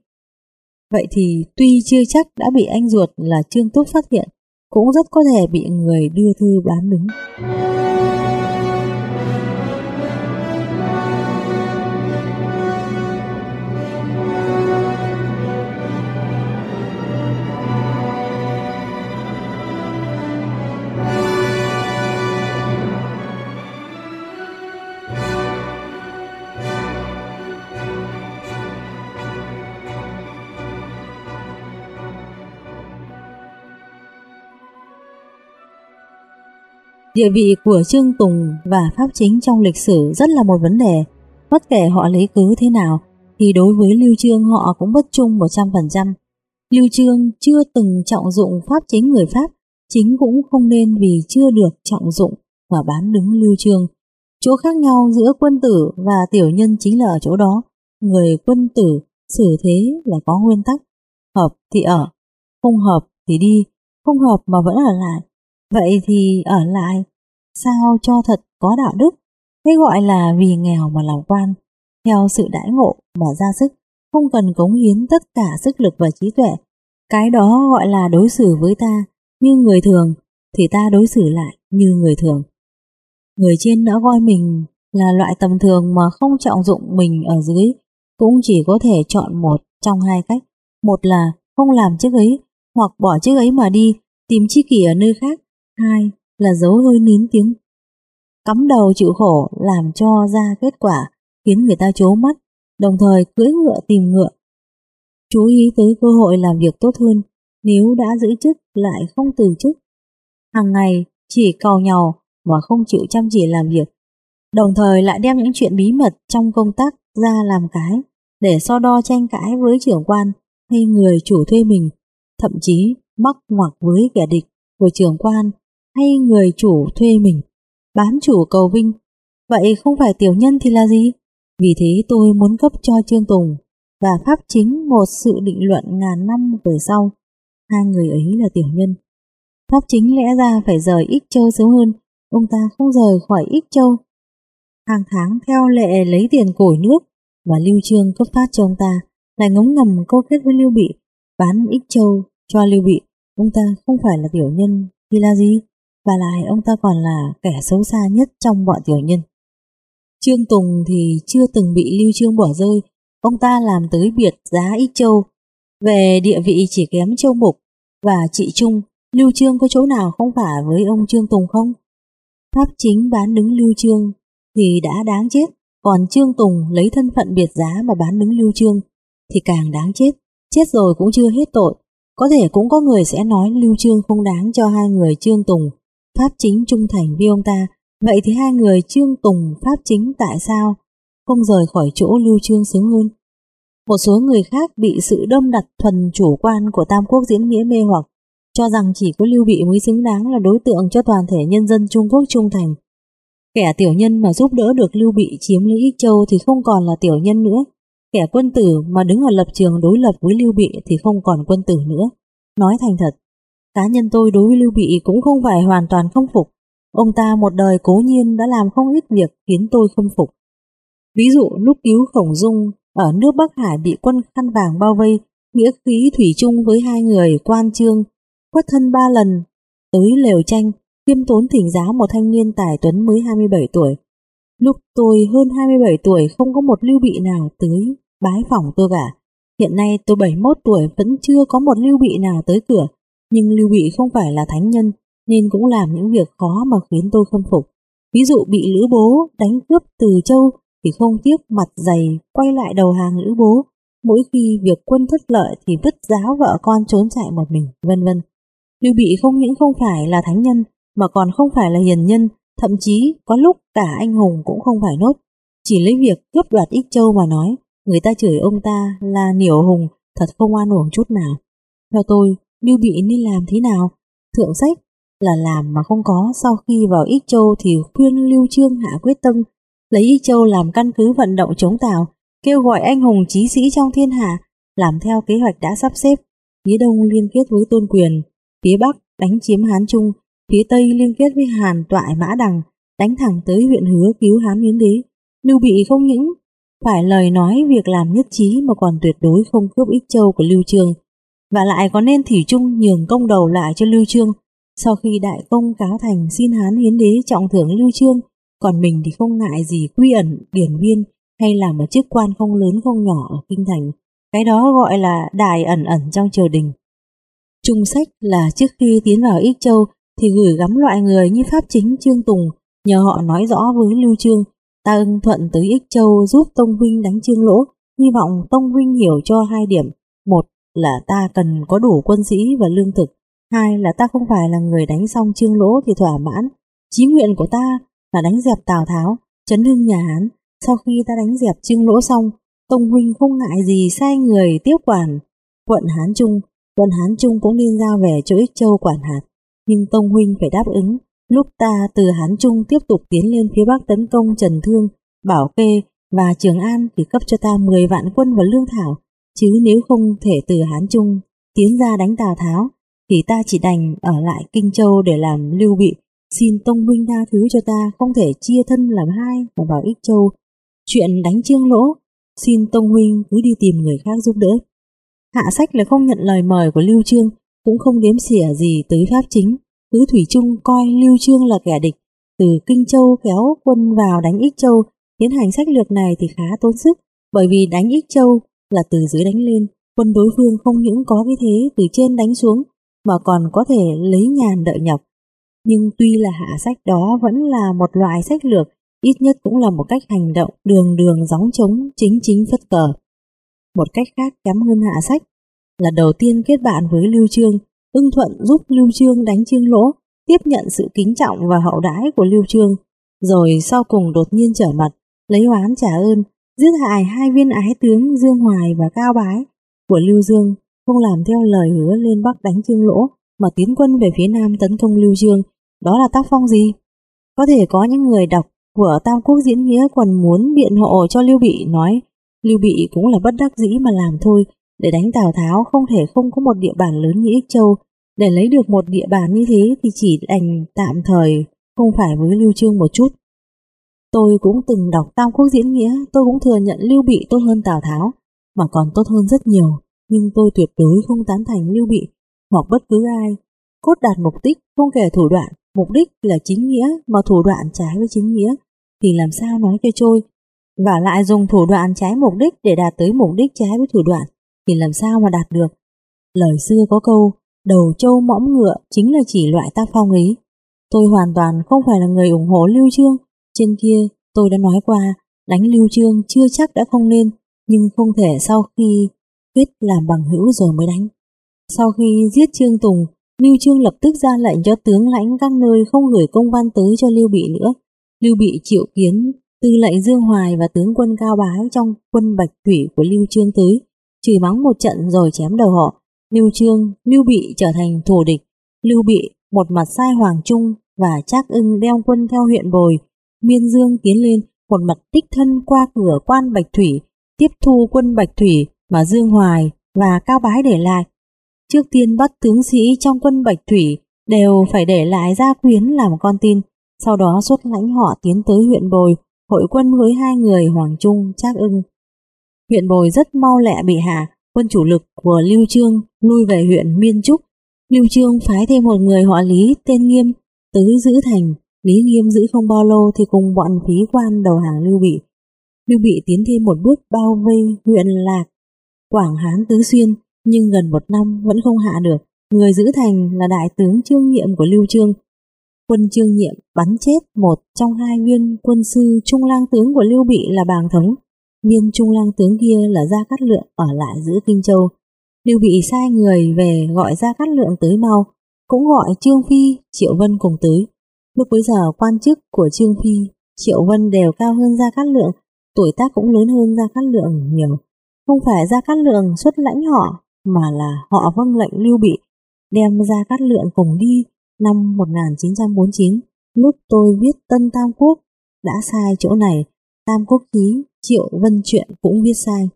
Vậy thì tuy chưa chắc đã bị anh ruột là Trương Túc phát hiện, cũng rất có thể bị người đưa thư bán đứng. Địa vị của Trương Tùng và Pháp Chính trong lịch sử rất là một vấn đề. Bất kể họ lấy cứ thế nào, thì đối với Lưu Trương họ cũng bất trung 100%. Lưu Trương chưa từng trọng dụng Pháp Chính người Pháp, chính cũng không nên vì chưa được trọng dụng mà bán đứng Lưu Trương. Chỗ khác nhau giữa quân tử và tiểu nhân chính là ở chỗ đó. Người quân tử xử thế là có nguyên tắc. Hợp thì ở, không hợp thì đi, không hợp mà vẫn ở lại Vậy thì ở lại, sao cho thật có đạo đức, thế gọi là vì nghèo mà làm quan, theo sự đãi ngộ mà ra sức, không cần cống hiến tất cả sức lực và trí tuệ. Cái đó gọi là đối xử với ta như người thường, thì ta đối xử lại như người thường. Người trên đã coi mình là loại tầm thường mà không trọng dụng mình ở dưới, cũng chỉ có thể chọn một trong hai cách. Một là không làm chiếc ấy, hoặc bỏ chiếc ấy mà đi, tìm chi kỷ ở nơi khác, Hai là giấu hơi nín tiếng. Cắm đầu chịu khổ làm cho ra kết quả khiến người ta chố mắt, đồng thời cưỡi ngựa tìm ngựa. Chú ý tới cơ hội làm việc tốt hơn nếu đã giữ chức lại không từ chức. Hàng ngày chỉ cầu nhau mà không chịu chăm chỉ làm việc, đồng thời lại đem những chuyện bí mật trong công tác ra làm cái để so đo tranh cãi với trưởng quan hay người chủ thuê mình, thậm chí mắc ngoặc với kẻ địch của trưởng quan hay người chủ thuê mình, bán chủ cầu vinh. Vậy không phải tiểu nhân thì là gì? Vì thế tôi muốn cấp cho Trương Tùng và pháp chính một sự định luận ngàn năm về sau. Hai người ấy là tiểu nhân. Pháp chính lẽ ra phải rời Ích Châu sớm hơn, ông ta không rời khỏi Ích Châu. Hàng tháng theo lệ lấy tiền củi nước và Lưu Trương cấp phát cho ông ta, lại ngống ngầm câu kết với Lưu Bị, bán Ích Châu cho Lưu Bị. Ông ta không phải là tiểu nhân thì là gì? Và lại ông ta còn là kẻ xấu xa nhất trong bọn tiểu nhân. Trương Tùng thì chưa từng bị Lưu Trương bỏ rơi, ông ta làm tới biệt giá ít châu. Về địa vị chỉ kém châu mục và chị trung, Lưu Trương có chỗ nào không phải với ông Trương Tùng không? Pháp chính bán đứng Lưu Trương thì đã đáng chết, còn Trương Tùng lấy thân phận biệt giá mà bán đứng Lưu Trương thì càng đáng chết. Chết rồi cũng chưa hết tội. Có thể cũng có người sẽ nói Lưu Trương không đáng cho hai người Trương Tùng, Pháp chính trung thành với ông ta Vậy thì hai người Trương Tùng Pháp Chính tại sao không rời khỏi chỗ Lưu Trương sớm hơn? Một số người khác bị sự đâm đặt thuần chủ quan của Tam Quốc diễn nghĩa mê hoặc cho rằng chỉ có Lưu Bị mới xứng đáng là đối tượng cho toàn thể nhân dân Trung Quốc trung thành. Kẻ tiểu nhân mà giúp đỡ được Lưu Bị chiếm lấy Ích Châu thì không còn là tiểu nhân nữa. Kẻ quân tử mà đứng ở lập trường đối lập với Lưu Bị thì không còn quân tử nữa. Nói thành thật, cá nhân tôi đối với Lưu Bị cũng không phải hoàn toàn không phục. Ông ta một đời cố nhiên đã làm không ít việc khiến tôi khâm phục. Ví dụ lúc cứu Khổng Dung ở nước Bắc Hải bị quân khăn vàng bao vây, nghĩa khí thủy chung với hai người quan trương, quất thân ba lần, tới lều tranh, kiêm tốn thỉnh giáo một thanh niên tài tuấn mới 27 tuổi. Lúc tôi hơn 27 tuổi không có một lưu bị nào tới bái phỏng tôi cả. Hiện nay tôi 71 tuổi vẫn chưa có một lưu bị nào tới cửa, nhưng lưu bị không phải là thánh nhân, nên cũng làm những việc khó mà khiến tôi khâm phục. Ví dụ bị Lữ Bố đánh cướp từ châu thì không tiếc mặt dày quay lại đầu hàng Lữ Bố. Mỗi khi việc quân thất lợi thì vứt giáo vợ con trốn chạy một mình, vân vân. Lưu Bị không những không phải là thánh nhân mà còn không phải là hiền nhân, thậm chí có lúc cả anh hùng cũng không phải nốt. Chỉ lấy việc cướp đoạt Ích Châu mà nói, người ta chửi ông ta là niểu hùng, thật không an uổng chút nào. Theo tôi, Lưu Bị nên làm thế nào? Thượng sách là làm mà không có sau khi vào Ích Châu thì khuyên Lưu Trương hạ quyết tâm lấy Ích Châu làm căn cứ vận động chống Tào, kêu gọi anh hùng chí sĩ trong thiên hạ làm theo kế hoạch đã sắp xếp. Phía đông liên kết với Tôn Quyền, phía bắc đánh chiếm Hán Trung, phía tây liên kết với Hàn Toại Mã Đằng, đánh thẳng tới huyện Hứa cứu Hán Hiến Đế. Lưu Bị không những phải lời nói việc làm nhất trí mà còn tuyệt đối không cướp Ích Châu của Lưu Trương, và lại có nên thủy chung nhường công đầu lại cho Lưu Trương sau khi đại công cáo thành xin Hán hiến đế trọng thưởng Lưu Trương, còn mình thì không ngại gì quy ẩn, điển viên hay là một chức quan không lớn không nhỏ ở kinh thành. Cái đó gọi là đài ẩn ẩn trong triều đình. Trung sách là trước khi tiến vào Ích Châu thì gửi gắm loại người như Pháp Chính Trương Tùng nhờ họ nói rõ với Lưu Trương ta ưng thuận tới Ích Châu giúp Tông Huynh đánh Trương Lỗ hy vọng Tông Huynh hiểu cho hai điểm một là ta cần có đủ quân sĩ và lương thực Hai là ta không phải là người đánh xong trương lỗ thì thỏa mãn. Chí nguyện của ta là đánh dẹp Tào Tháo, chấn hưng nhà Hán. Sau khi ta đánh dẹp trương lỗ xong, Tông Huynh không ngại gì sai người tiếp quản quận Hán Trung. Quận Hán Trung cũng nên giao về chỗ Ích Châu quản hạt. Nhưng Tông Huynh phải đáp ứng. Lúc ta từ Hán Trung tiếp tục tiến lên phía Bắc tấn công Trần Thương, Bảo Kê và Trường An thì cấp cho ta 10 vạn quân và lương thảo. Chứ nếu không thể từ Hán Trung tiến ra đánh Tào Tháo thì ta chỉ đành ở lại Kinh Châu để làm lưu bị, xin Tông Huynh tha thứ cho ta không thể chia thân làm hai mà vào Ích Châu. Chuyện đánh trương lỗ, xin Tông Huynh cứ đi tìm người khác giúp đỡ. Hạ sách là không nhận lời mời của Lưu Trương, cũng không đếm xỉa gì tới Pháp chính, cứ Thủy chung coi Lưu Trương là kẻ địch, từ Kinh Châu kéo quân vào đánh Ích Châu, tiến hành sách lược này thì khá tốn sức, bởi vì đánh Ích Châu là từ dưới đánh lên, quân đối phương không những có cái thế từ trên đánh xuống mà còn có thể lấy nhàn đợi nhọc. Nhưng tuy là hạ sách đó vẫn là một loại sách lược, ít nhất cũng là một cách hành động đường đường gióng trống chính chính phất cờ. Một cách khác kém hơn hạ sách là đầu tiên kết bạn với Lưu Trương, ưng thuận giúp Lưu Trương đánh Trương Lỗ, tiếp nhận sự kính trọng và hậu đãi của Lưu Trương, rồi sau cùng đột nhiên trở mặt, lấy oán trả ơn, giết hại hai viên ái tướng Dương Hoài và Cao Bái của Lưu Dương không làm theo lời hứa lên Bắc đánh Trương Lỗ mà tiến quân về phía Nam tấn công Lưu Dương, đó là tác phong gì? Có thể có những người đọc của Tam Quốc diễn nghĩa còn muốn biện hộ cho Lưu Bị nói Lưu Bị cũng là bất đắc dĩ mà làm thôi, để đánh Tào Tháo không thể không có một địa bàn lớn như Ích Châu, để lấy được một địa bàn như thế thì chỉ đành tạm thời không phải với Lưu Trương một chút. Tôi cũng từng đọc Tam Quốc diễn nghĩa, tôi cũng thừa nhận Lưu Bị tốt hơn Tào Tháo, mà còn tốt hơn rất nhiều, nhưng tôi tuyệt đối không tán thành Lưu Bị hoặc bất cứ ai. Cốt đạt mục đích không kể thủ đoạn, mục đích là chính nghĩa mà thủ đoạn trái với chính nghĩa, thì làm sao nói cho trôi. Và lại dùng thủ đoạn trái mục đích để đạt tới mục đích trái với thủ đoạn, thì làm sao mà đạt được. Lời xưa có câu, đầu trâu mõm ngựa chính là chỉ loại tác phong ấy. Tôi hoàn toàn không phải là người ủng hộ Lưu Trương. Trên kia tôi đã nói qua, đánh Lưu Trương chưa chắc đã không nên, nhưng không thể sau khi kết làm bằng hữu rồi mới đánh. Sau khi giết Trương Tùng, Lưu Trương lập tức ra lệnh cho tướng lãnh các nơi không gửi công văn tới cho Lưu Bị nữa. Lưu Bị triệu kiến tư lệnh Dương Hoài và tướng quân Cao Bái trong quân Bạch Thủy của Lưu Trương tới, chửi mắng một trận rồi chém đầu họ. Lưu Trương, Lưu Bị trở thành thù địch. Lưu Bị một mặt sai Hoàng Trung và Trác ưng đeo quân theo huyện Bồi, Miên Dương tiến lên, một mặt tích thân qua cửa quan Bạch Thủy, tiếp thu quân Bạch Thủy mà Dương Hoài và Cao Bái để lại. Trước tiên bắt tướng sĩ trong quân Bạch Thủy đều phải để lại gia quyến làm con tin, sau đó xuất lãnh họ tiến tới huyện Bồi, hội quân với hai người Hoàng Trung, Trác ưng. Huyện Bồi rất mau lẹ bị hạ, quân chủ lực của Lưu Trương lui về huyện Miên Trúc. Lưu Trương phái thêm một người họ Lý tên Nghiêm tới giữ thành. Lý Nghiêm giữ không bao lâu thì cùng bọn phí quan đầu hàng Lưu Bị. Lưu Bị tiến thêm một bước bao vây huyện Lạc, Quảng Hán Tứ Xuyên, nhưng gần một năm vẫn không hạ được. Người giữ thành là đại tướng Trương Nhiệm của Lưu Trương. Quân Trương Nhiệm bắn chết một trong hai viên quân sư trung lang tướng của Lưu Bị là Bàng Thống. Viên trung lang tướng kia là Gia Cát Lượng ở lại giữ Kinh Châu. Lưu Bị sai người về gọi Gia Cát Lượng tới mau, cũng gọi Trương Phi, Triệu Vân cùng tới. Lúc bấy giờ quan chức của Trương Phi, Triệu Vân đều cao hơn Gia Cát Lượng, tuổi tác cũng lớn hơn Gia Cát Lượng nhiều. Không phải Gia Cát Lượng xuất lãnh họ, mà là họ vâng lệnh Lưu Bị, đem Gia Cát Lượng cùng đi năm 1949, lúc tôi viết Tân Tam Quốc, đã sai chỗ này, Tam Quốc Ký, Triệu Vân Chuyện cũng viết sai.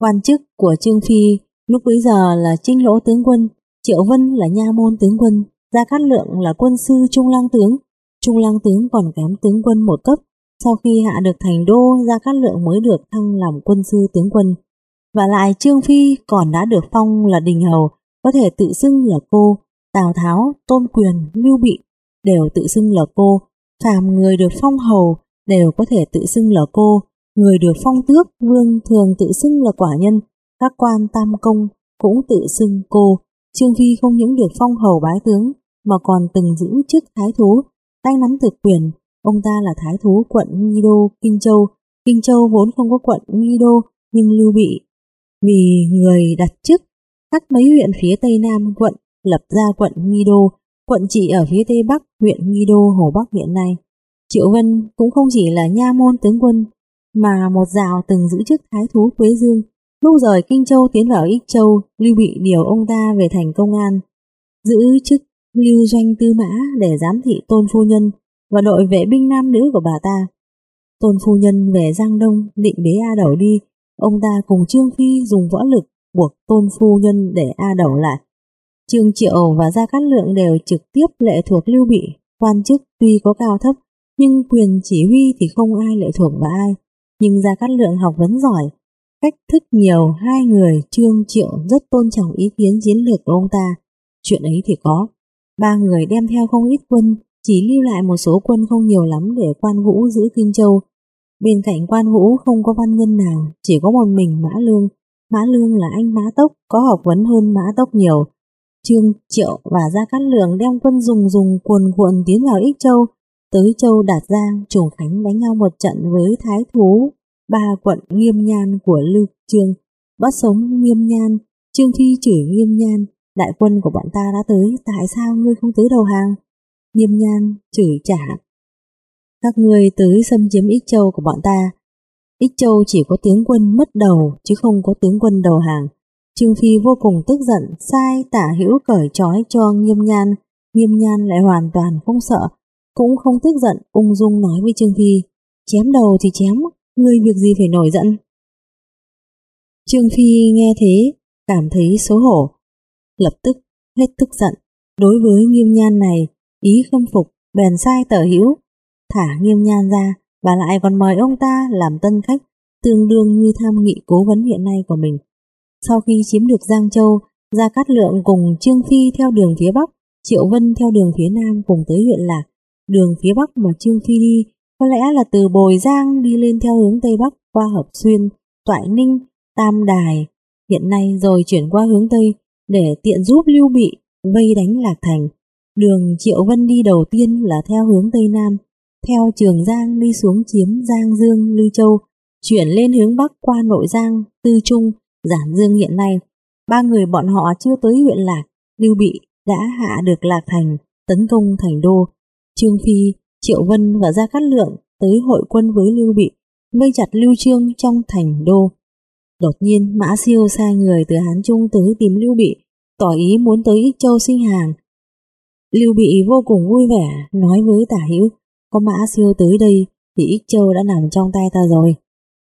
Quan chức của Trương Phi lúc bấy giờ là Trinh Lỗ tướng quân, Triệu Vân là Nha môn tướng quân, Gia Cát Lượng là quân sư Trung Lang tướng, Trung Lang tướng còn kém tướng quân một cấp. Sau khi hạ được thành đô, Gia Cát Lượng mới được thăng làm quân sư tướng quân. Và lại Trương Phi còn đã được phong là đình hầu, có thể tự xưng là cô, Tào Tháo, Tôn Quyền, Lưu Bị đều tự xưng là cô, phàm người được phong hầu đều có thể tự xưng là cô, người được phong tước vương thường tự xưng là quả nhân, các quan tam công cũng tự xưng cô. Trương Phi không những được phong hầu bái tướng mà còn từng giữ chức thái thú, tay nắm thực quyền. Ông ta là thái thú quận Nghi Đô, Kinh Châu. Kinh Châu vốn không có quận Nghi Đô nhưng lưu bị. Vì người đặt chức, các mấy huyện phía tây nam quận lập ra quận Nghi Đô, quận trị ở phía tây bắc huyện Nghi Đô, Hồ Bắc hiện nay. Triệu Vân cũng không chỉ là nha môn tướng quân, mà một dạo từng giữ chức thái thú Quế Dương. Lúc rời Kinh Châu tiến vào Ích Châu, Lưu Bị điều ông ta về thành công an, giữ chức lưu doanh tư mã để giám thị tôn phu nhân và đội vệ binh nam nữ của bà ta. Tôn phu nhân về Giang Đông định bế A Đẩu đi, ông ta cùng Trương Phi dùng võ lực buộc tôn phu nhân để A Đẩu lại. Trương Triệu và Gia Cát Lượng đều trực tiếp lệ thuộc Lưu Bị, quan chức tuy có cao thấp, nhưng quyền chỉ huy thì không ai lệ thuộc vào ai. Nhưng Gia Cát Lượng học vấn giỏi, cách thức nhiều hai người Trương Triệu rất tôn trọng ý kiến chiến lược của ông ta. Chuyện ấy thì có. Ba người đem theo không ít quân, chỉ lưu lại một số quân không nhiều lắm để quan vũ giữ Kinh Châu. Bên cạnh quan vũ không có văn nhân nào, chỉ có một mình Mã Lương. Mã Lương là anh Mã Tốc, có học vấn hơn Mã Tốc nhiều. Trương Triệu và Gia Cát Lượng đem quân dùng dùng cuồn cuộn tiến vào Ích Châu, tới Châu Đạt Giang, Trùng Khánh đánh nhau một trận với Thái Thú, ba quận Nghiêm Nhan của Lưu Trương, bắt sống Nghiêm Nhan, Trương Phi chửi Nghiêm Nhan, đại quân của bọn ta đã tới, tại sao ngươi không tới đầu hàng? Nghiêm Nhan chửi trả. Các ngươi tới xâm chiếm Ích Châu của bọn ta. Ích Châu chỉ có tướng quân mất đầu chứ không có tướng quân đầu hàng. Trương Phi vô cùng tức giận, sai tả hữu cởi trói cho Nghiêm Nhan. Nghiêm Nhan lại hoàn toàn không sợ, cũng không tức giận, ung dung nói với Trương Phi. Chém đầu thì chém, ngươi việc gì phải nổi giận. Trương Phi nghe thế, cảm thấy xấu hổ. Lập tức hết tức giận, đối với nghiêm nhan này, ý khâm phục, bèn sai tờ hữu, thả nghiêm nhan ra và lại còn mời ông ta làm tân khách, tương đương như tham nghị cố vấn hiện nay của mình. Sau khi chiếm được Giang Châu, Gia Cát Lượng cùng Trương Phi theo đường phía Bắc, Triệu Vân theo đường phía Nam cùng tới huyện Lạc. Đường phía Bắc mà Trương Phi đi có lẽ là từ Bồi Giang đi lên theo hướng Tây Bắc qua Hợp Xuyên, Toại Ninh, Tam Đài, hiện nay rồi chuyển qua hướng Tây để tiện giúp Lưu Bị vây đánh Lạc Thành. Đường Triệu Vân đi đầu tiên là theo hướng Tây Nam, theo Trường Giang đi xuống chiếm Giang Dương, lư Châu, chuyển lên hướng Bắc qua Nội Giang, Tư Trung, Giản Dương hiện nay. Ba người bọn họ chưa tới huyện Lạc, Lưu Bị đã hạ được Lạc Thành, tấn công thành đô. Trương Phi, Triệu Vân và Gia Cát Lượng tới hội quân với Lưu Bị, vây chặt Lưu Trương trong thành đô. Đột nhiên Mã Siêu sai người từ Hán Trung tới tìm Lưu Bị, tỏ ý muốn tới Ích Châu sinh hàng. Lưu Bị vô cùng vui vẻ, nói với Tả Hữu, có Mã Siêu tới đây thì Ích Châu đã nằm trong tay ta rồi.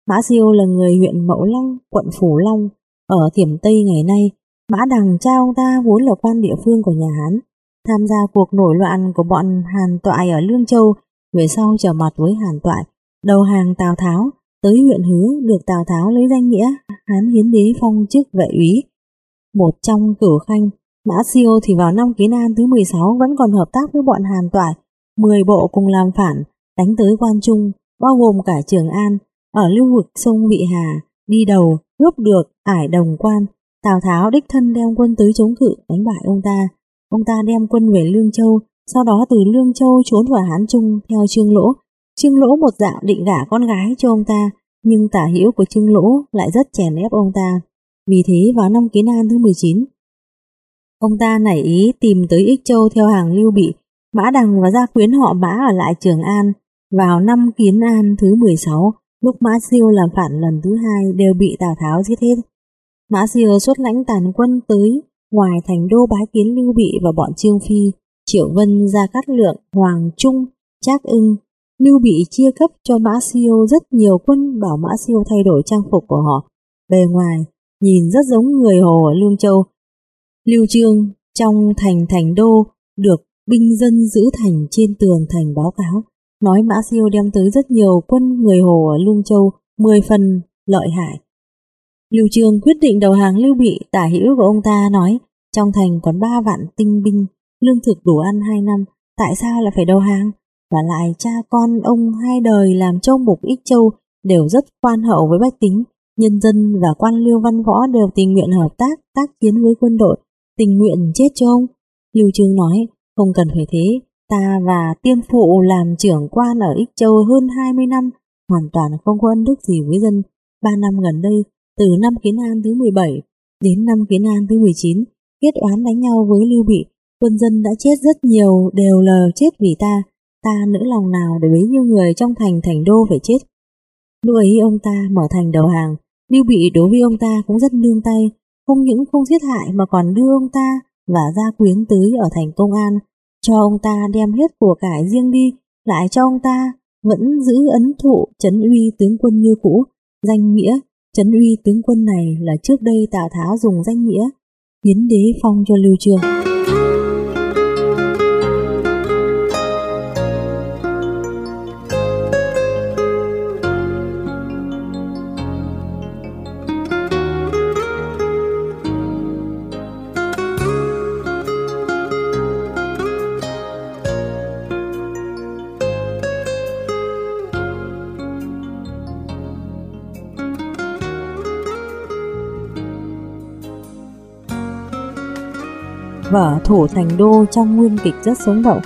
Mã Siêu là người huyện Mậu Long, quận Phủ Long, ở Thiểm Tây ngày nay. Mã Đằng cha ông ta vốn là quan địa phương của nhà Hán, tham gia cuộc nổi loạn của bọn Hàn Toại ở Lương Châu, về sau trở mặt với Hàn Toại, đầu hàng Tào Tháo, tới huyện Hứa được Tào Tháo lấy danh nghĩa Hán Hiến Đế phong chức vệ úy. Một trong cửu khanh, Mã Siêu thì vào năm Kiến An thứ 16 vẫn còn hợp tác với bọn Hàn Toại, 10 bộ cùng làm phản, đánh tới quan trung, bao gồm cả Trường An, ở lưu vực sông Vị Hà, đi đầu, cướp được ải đồng quan. Tào Tháo đích thân đem quân tới chống cự, đánh bại ông ta. Ông ta đem quân về Lương Châu, sau đó từ Lương Châu trốn vào Hán Trung theo Trương Lỗ. Trương Lỗ một dạo định gả con gái cho ông ta, nhưng tả hữu của Trương Lỗ lại rất chèn ép ông ta. Vì thế vào năm Kiến An thứ 19, ông ta nảy ý tìm tới Ích Châu theo hàng Lưu Bị, Mã Đằng và gia quyến họ Mã ở lại Trường An. Vào năm Kiến An thứ 16, lúc Mã Siêu làm phản lần thứ hai đều bị Tào Tháo giết hết. Mã Siêu xuất lãnh tàn quân tới ngoài thành đô bái kiến Lưu Bị và bọn Trương Phi, Triệu Vân, Gia Cát Lượng, Hoàng Trung, Trác Ưng. Lưu Bị chia cấp cho Mã Siêu rất nhiều quân bảo Mã Siêu thay đổi trang phục của họ. Bề ngoài, nhìn rất giống người Hồ ở Lương Châu. Lưu Trương trong thành thành đô được binh dân giữ thành trên tường thành báo cáo, nói Mã Siêu đem tới rất nhiều quân người Hồ ở Lương Châu, 10 phần lợi hại. Lưu Trương quyết định đầu hàng Lưu Bị, tả hữu của ông ta nói, trong thành còn 3 vạn tinh binh, lương thực đủ ăn 2 năm, tại sao lại phải đầu hàng? Và lại cha con ông hai đời làm châu mục Ích Châu đều rất khoan hậu với bách tính, nhân dân và quan liêu văn võ đều tình nguyện hợp tác, tác chiến với quân đội, tình nguyện chết cho ông. Lưu Trương nói, không cần phải thế, ta và tiên phụ làm trưởng quan ở Ích Châu hơn 20 năm, hoàn toàn không có ân đức gì với dân. Ba năm gần đây, từ năm Kiến An thứ 17 đến năm Kiến An thứ 19, kết oán đánh nhau với Lưu Bị, quân dân đã chết rất nhiều đều là chết vì ta, ta nỡ lòng nào để bấy nhiêu người trong thành thành đô phải chết. Lúc ấy ông ta mở thành đầu hàng, Lưu Bị đối với ông ta cũng rất nương tay, không những không giết hại mà còn đưa ông ta và gia quyến tới ở thành công an, cho ông ta đem hết của cải riêng đi, lại cho ông ta vẫn giữ ấn thụ Trấn uy tướng quân như cũ, danh nghĩa chấn uy tướng quân này là trước đây Tào Tháo dùng danh nghĩa hiến đế phong cho Lưu Trương. Vở Thủ Thành Đô trong nguyên kịch rất sống động.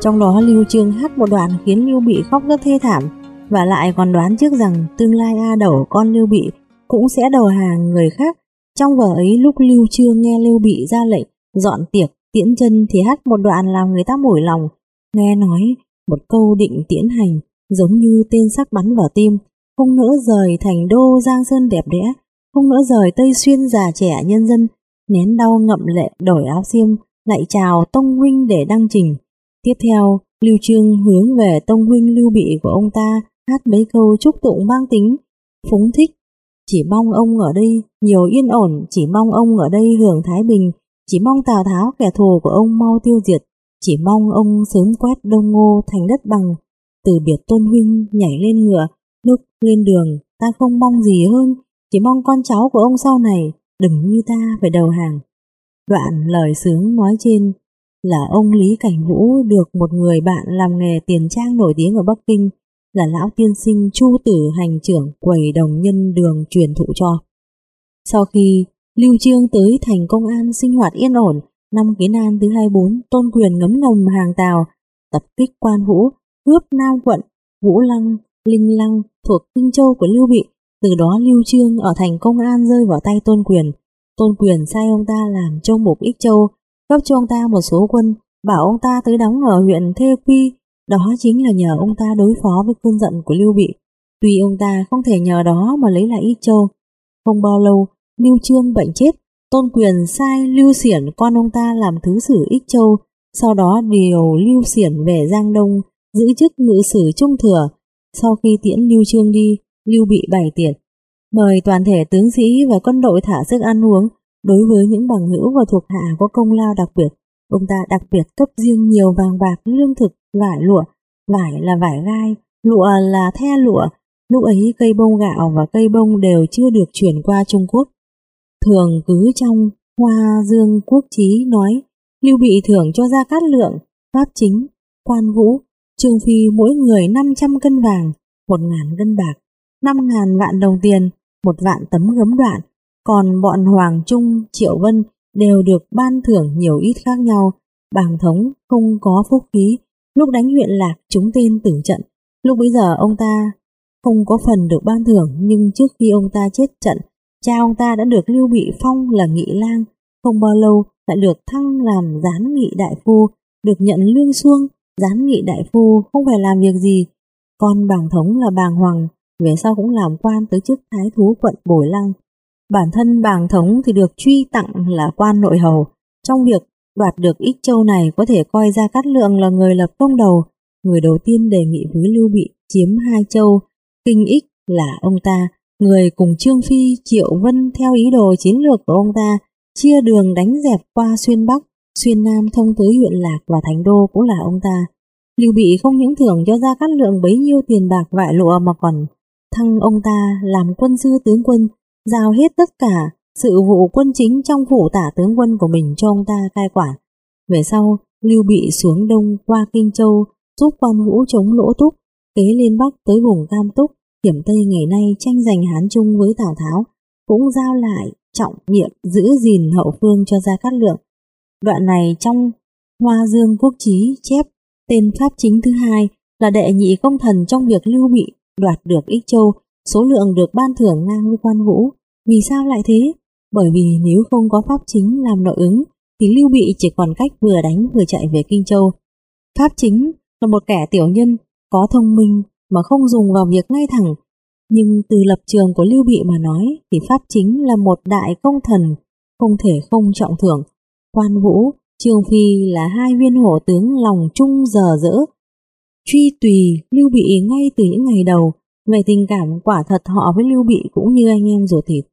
Trong đó Lưu Trương hát một đoạn khiến Lưu Bị khóc rất thê thảm và lại còn đoán trước rằng tương lai A Đẩu con Lưu Bị cũng sẽ đầu hàng người khác. Trong vở ấy lúc Lưu Trương nghe Lưu Bị ra lệnh dọn tiệc tiễn chân thì hát một đoạn làm người ta mỏi lòng. Nghe nói một câu định tiễn hành giống như tên sắc bắn vào tim, không nỡ rời thành đô Giang Sơn đẹp đẽ, không nỡ rời Tây Xuyên già trẻ nhân dân nén đau ngậm lệ đổi áo xiêm, lại chào Tông Huynh để đăng trình. Tiếp theo, Lưu Trương hướng về Tông Huynh Lưu Bị của ông ta hát mấy câu chúc tụng mang tính, phúng thích. chỉ mong ông ở đây nhiều yên ổn, chỉ mong ông ở đây hưởng thái bình, chỉ mong Tào Tháo kẻ thù của ông mau tiêu diệt, chỉ mong ông sớm quét đông ngô thành đất bằng. Từ biệt tôn huynh nhảy lên ngựa, nước lên đường, ta không mong gì hơn, chỉ mong con cháu của ông sau này đừng như ta phải đầu hàng. Đoạn lời sướng nói trên là ông Lý Cảnh Vũ được một người bạn làm nghề tiền trang nổi tiếng ở Bắc Kinh là lão tiên sinh Chu Tử hành trưởng quầy đồng nhân đường truyền thụ cho. Sau khi Lưu Trương tới thành công an sinh hoạt yên ổn, năm Kiến An thứ 24 tôn quyền ngấm ngầm hàng Tàu, tập kích quan vũ, cướp Nam quận, Vũ Lăng, Linh Lăng thuộc Kinh Châu của Lưu Bị. Từ đó Lưu Trương ở thành công an rơi vào tay tôn quyền. Tôn quyền sai ông ta làm châu mục Ích Châu, cấp cho ông ta một số quân, bảo ông ta tới đóng ở huyện Thê Quy. Đó chính là nhờ ông ta đối phó với cơn giận của Lưu Bị. Tuy ông ta không thể nhờ đó mà lấy lại Ích Châu. Không bao lâu, Lưu Trương bệnh chết, Tôn Quyền sai Lưu Xiển con ông ta làm thứ sử Ích Châu, sau đó điều Lưu Xiển về Giang Đông, giữ chức ngự sử trung thừa. Sau khi tiễn Lưu Trương đi, Lưu bị bày tiệc, mời toàn thể tướng sĩ và quân đội thả sức ăn uống. Đối với những bằng hữu và thuộc hạ có công lao đặc biệt, ông ta đặc biệt cấp riêng nhiều vàng bạc, lương thực, vải lụa, vải là vải gai, lụa là the lụa. Lúc ấy cây bông gạo và cây bông đều chưa được chuyển qua Trung Quốc. Thường cứ trong Hoa Dương Quốc Chí nói Lưu Bị thưởng cho Gia Cát Lượng, Pháp Chính, Quan Vũ, Trương Phi mỗi người 500 cân vàng, 1.000 cân bạc, 5.000 vạn đồng tiền, một vạn tấm gấm đoạn, còn bọn Hoàng Trung, Triệu Vân đều được ban thưởng nhiều ít khác nhau. Bàng thống không có phúc khí, lúc đánh huyện lạc chúng tên tử trận. Lúc bấy giờ ông ta không có phần được ban thưởng nhưng trước khi ông ta chết trận Cha ông ta đã được Lưu Bị Phong là nghị lang, không bao lâu lại được thăng làm gián nghị đại phu, được nhận lương xuông, gián nghị đại phu không phải làm việc gì. Con bàng thống là bàng hoàng, về sau cũng làm quan tới chức thái thú quận Bồi Lăng. Bản thân bàng thống thì được truy tặng là quan nội hầu. Trong việc đoạt được ích châu này có thể coi ra Cát Lượng là người lập công đầu, người đầu tiên đề nghị với Lưu Bị chiếm hai châu, kinh ích là ông ta, Người cùng Trương Phi, Triệu Vân theo ý đồ chiến lược của ông ta, chia đường đánh dẹp qua xuyên Bắc, xuyên Nam thông tới huyện Lạc và Thành Đô cũng là ông ta. Lưu Bị không những thưởng cho Gia Cát Lượng bấy nhiêu tiền bạc vải lụa mà còn thăng ông ta làm quân sư tướng quân, giao hết tất cả sự vụ quân chính trong phủ tả tướng quân của mình cho ông ta cai quản. Về sau, Lưu Bị xuống đông qua Kinh Châu giúp quan vũ chống lỗ túc, kế lên Bắc tới vùng Cam Túc, Hiểm Tây ngày nay tranh giành Hán Trung với Tào Tháo, cũng giao lại trọng nhiệm giữ gìn hậu phương cho Gia Cát Lượng. Đoạn này trong Hoa Dương Quốc Chí chép tên pháp chính thứ hai là đệ nhị công thần trong việc lưu bị đoạt được Ích Châu, số lượng được ban thưởng ngang với quan vũ. Vì sao lại thế? Bởi vì nếu không có pháp chính làm nội ứng, thì lưu bị chỉ còn cách vừa đánh vừa chạy về Kinh Châu. Pháp chính là một kẻ tiểu nhân, có thông minh, mà không dùng vào việc ngay thẳng. Nhưng từ lập trường của Lưu Bị mà nói thì Pháp chính là một đại công thần, không thể không trọng thưởng. Quan Vũ, Trương Phi là hai viên hổ tướng lòng trung giờ dỡ. Truy tùy Lưu Bị ngay từ những ngày đầu, về tình cảm quả thật họ với Lưu Bị cũng như anh em ruột thịt.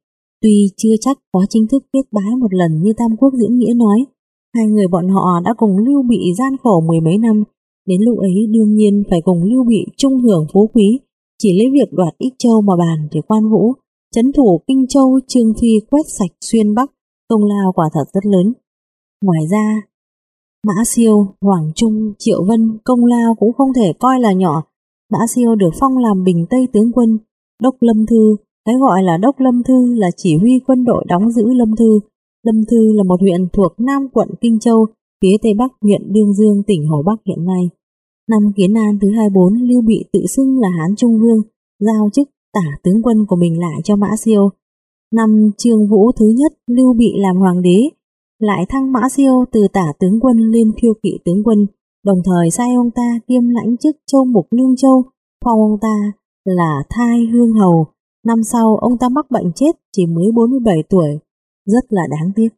Tuy chưa chắc có chính thức kết bái một lần như Tam Quốc diễn nghĩa nói, hai người bọn họ đã cùng Lưu Bị gian khổ mười mấy năm, Đến lúc ấy đương nhiên phải cùng Lưu Bị chung hưởng phú quý, chỉ lấy việc đoạt Ích Châu mà bàn thì quan vũ, chấn thủ Kinh Châu Trương Phi quét sạch xuyên Bắc, công lao quả thật rất lớn. Ngoài ra, Mã Siêu, Hoàng Trung, Triệu Vân công lao cũng không thể coi là nhỏ. Mã Siêu được phong làm bình Tây tướng quân, đốc lâm thư, cái gọi là đốc lâm thư là chỉ huy quân đội đóng giữ lâm thư. Lâm thư là một huyện thuộc Nam quận Kinh Châu, phía tây bắc huyện Đương Dương tỉnh Hồ Bắc hiện nay. Năm Kiến An thứ 24 Lưu Bị tự xưng là Hán Trung Vương, giao chức tả tướng quân của mình lại cho Mã Siêu. Năm Trương Vũ thứ nhất Lưu Bị làm hoàng đế, lại thăng Mã Siêu từ tả tướng quân lên phiêu kỵ tướng quân, đồng thời sai ông ta kiêm lãnh chức châu mục Lương Châu, phong ông ta là thai hương hầu. Năm sau ông ta mắc bệnh chết chỉ mới 47 tuổi, rất là đáng tiếc.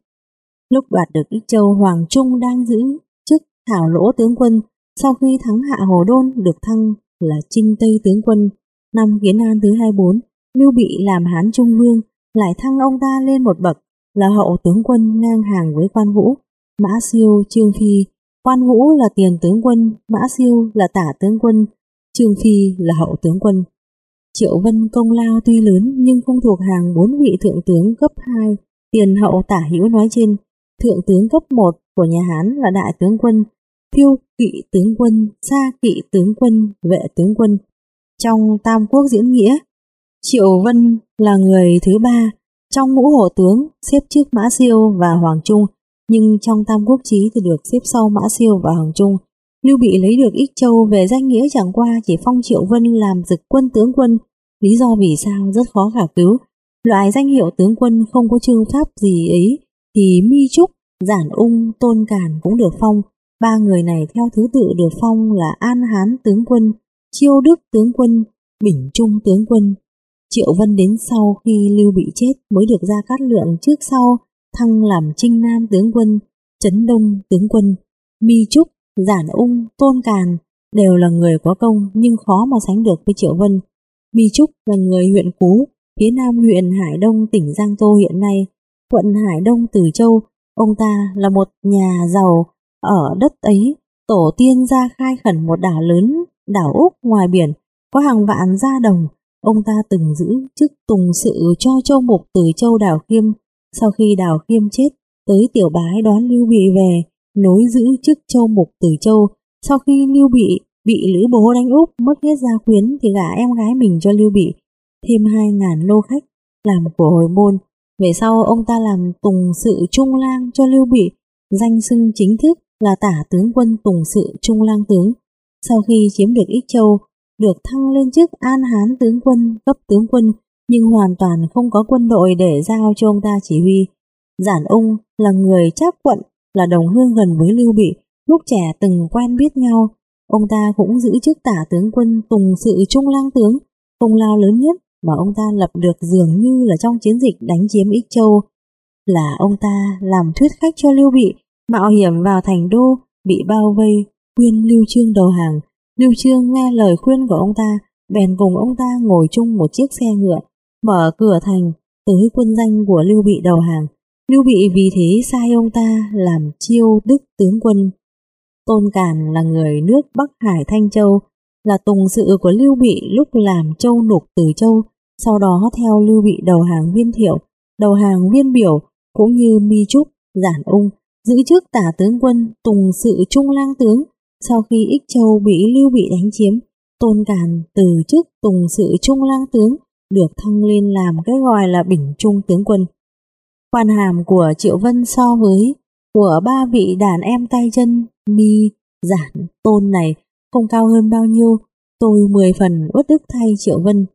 Lúc đoạt được Ích Châu Hoàng Trung đang giữ chức thảo lỗ tướng quân, sau khi thắng hạ Hồ Đôn được thăng là Trinh Tây tướng quân. Năm Kiến An thứ 24, Lưu Bị làm Hán Trung Vương, lại thăng ông ta lên một bậc, là hậu tướng quân ngang hàng với quan vũ, Mã Siêu, Trương Phi. Quan vũ là tiền tướng quân, Mã Siêu là tả tướng quân, Trương Phi là hậu tướng quân. Triệu Vân công lao tuy lớn nhưng không thuộc hàng bốn vị thượng tướng cấp 2, tiền hậu tả hữu nói trên. Thượng tướng cấp 1 của nhà Hán là đại tướng quân, thiêu kỵ tướng quân, xa kỵ tướng quân, vệ tướng quân. Trong Tam Quốc diễn nghĩa, Triệu Vân là người thứ ba trong ngũ hổ tướng xếp trước Mã Siêu và Hoàng Trung, nhưng trong Tam Quốc Chí thì được xếp sau Mã Siêu và Hoàng Trung. Lưu Bị lấy được Ích Châu về danh nghĩa chẳng qua chỉ phong Triệu Vân làm dực quân tướng quân, lý do vì sao rất khó khả cứu. Loại danh hiệu tướng quân không có chương pháp gì ấy thì Mi Trúc, Giản Ung, Tôn Càn cũng được phong. Ba người này theo thứ tự được phong là An Hán tướng quân, Chiêu Đức tướng quân, Bình Trung tướng quân. Triệu Vân đến sau khi Lưu Bị chết mới được ra cát lượng trước sau thăng làm Trinh Nam tướng quân, Trấn Đông tướng quân, Mi Trúc, Giản Ung, Tôn Càn đều là người có công nhưng khó mà sánh được với Triệu Vân. Mi Trúc là người huyện Cú, phía nam huyện Hải Đông tỉnh Giang Tô hiện nay, quận Hải Đông Từ Châu. Ông ta là một nhà giàu ở đất ấy, tổ tiên ra khai khẩn một đảo lớn, đảo Úc ngoài biển, có hàng vạn gia đồng. Ông ta từng giữ chức tùng sự cho châu mục từ châu đào Khiêm. Sau khi đào Khiêm chết, tới tiểu bái đón Lưu Bị về, nối giữ chức châu mục từ châu. Sau khi Lưu Bị bị Lữ Bố đánh úp mất hết gia quyến thì gả em gái mình cho Lưu Bị, thêm hai ngàn lô khách làm của hồi môn. Về sau ông ta làm tùng sự trung lang cho Lưu Bị, danh xưng chính thức là tả tướng quân tùng sự trung lang tướng. Sau khi chiếm được Ích Châu, được thăng lên chức An Hán tướng quân, cấp tướng quân, nhưng hoàn toàn không có quân đội để giao cho ông ta chỉ huy. Giản ung là người chắc quận, là đồng hương gần với Lưu Bị, lúc trẻ từng quen biết nhau. Ông ta cũng giữ chức tả tướng quân tùng sự trung lang tướng, công lao lớn nhất mà ông ta lập được dường như là trong chiến dịch đánh chiếm Ích Châu. Là ông ta làm thuyết khách cho Lưu Bị, mạo hiểm vào thành đô, bị bao vây, khuyên Lưu Trương đầu hàng. Lưu Trương nghe lời khuyên của ông ta, bèn cùng ông ta ngồi chung một chiếc xe ngựa, mở cửa thành, tới quân danh của Lưu Bị đầu hàng. Lưu Bị vì thế sai ông ta làm chiêu đức tướng quân. Tôn Càn là người nước Bắc Hải Thanh Châu, là tùng sự của Lưu Bị lúc làm châu nục từ châu, sau đó theo Lưu Bị đầu hàng viên thiệu, đầu hàng viên biểu, cũng như Mi Trúc, Giản Ung, giữ chức tả tướng quân, tùng sự trung lang tướng. Sau khi Ích Châu bị Lưu Bị đánh chiếm, Tôn Càn từ chức tùng sự trung lang tướng, được thăng lên làm cái gọi là bình trung tướng quân. Quan hàm của Triệu Vân so với của ba vị đàn em tay chân Mi, Giản, Tôn này không cao hơn bao nhiêu, tôi mười phần uất đức thay Triệu Vân.